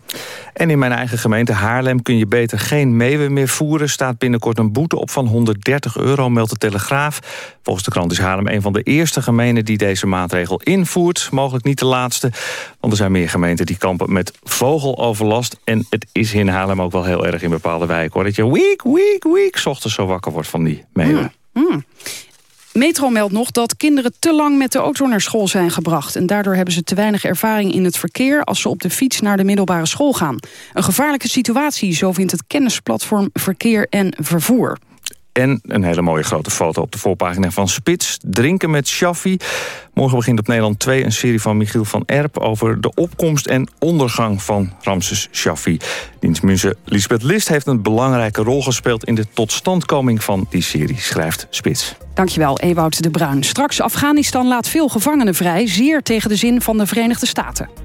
En in mijn eigen gemeente Haarlem kun je beter geen meeuwen meer voeren. Staat binnenkort een boete op van 130 euro, meldt de Telegraaf. Volgens de krant is Haarlem een van de eerste gemeenten die deze maatregel invoert. Mogelijk niet de laatste, want er zijn meer gemeenten die kampen met vogeloverlast. En het is in Haarlem ook wel heel erg in bepaalde wijken. Hoor, dat je week, week, week, s ochtends zo wakker wordt van die meeuwen. Hmm. Hmm. Metro meldt nog dat kinderen te lang met de auto naar school zijn gebracht. En daardoor hebben ze te weinig ervaring in het verkeer... als ze op de fiets naar de middelbare school gaan. Een gevaarlijke situatie, zo vindt het kennisplatform Verkeer en Vervoer. En een hele mooie grote foto op de voorpagina van Spits. Drinken met Shaffi. Morgen begint op Nederland 2 een serie van Michiel van Erp... over de opkomst en ondergang van Ramses Shaffi. Dienstmuze Lisbeth List heeft een belangrijke rol gespeeld... in de totstandkoming van die serie, schrijft Spits. Dankjewel, Ewout de Bruin. Straks Afghanistan laat veel gevangenen vrij... zeer tegen de zin van de Verenigde Staten.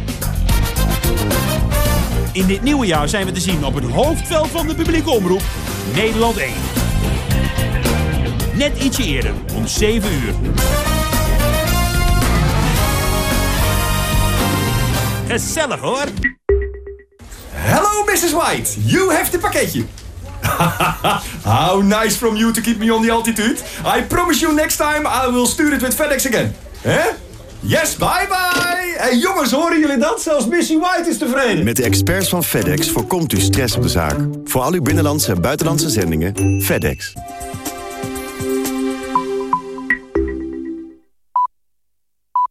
In dit nieuwe jaar zijn we te zien op het hoofdveld van de publieke omroep, Nederland 1. Net ietsje eerder, om 7 uur. Gezellig hoor. Hello Mrs. White, you have the pakketje. How nice from you to keep me on the altitude. I promise you next time I will stuur it with FedEx again. Hè? Yes, bye bye! Hey jongens, horen jullie dat? Zelfs Missy White is tevreden. Met de experts van FedEx voorkomt u stress op de zaak. Voor al uw binnenlandse en buitenlandse zendingen, FedEx.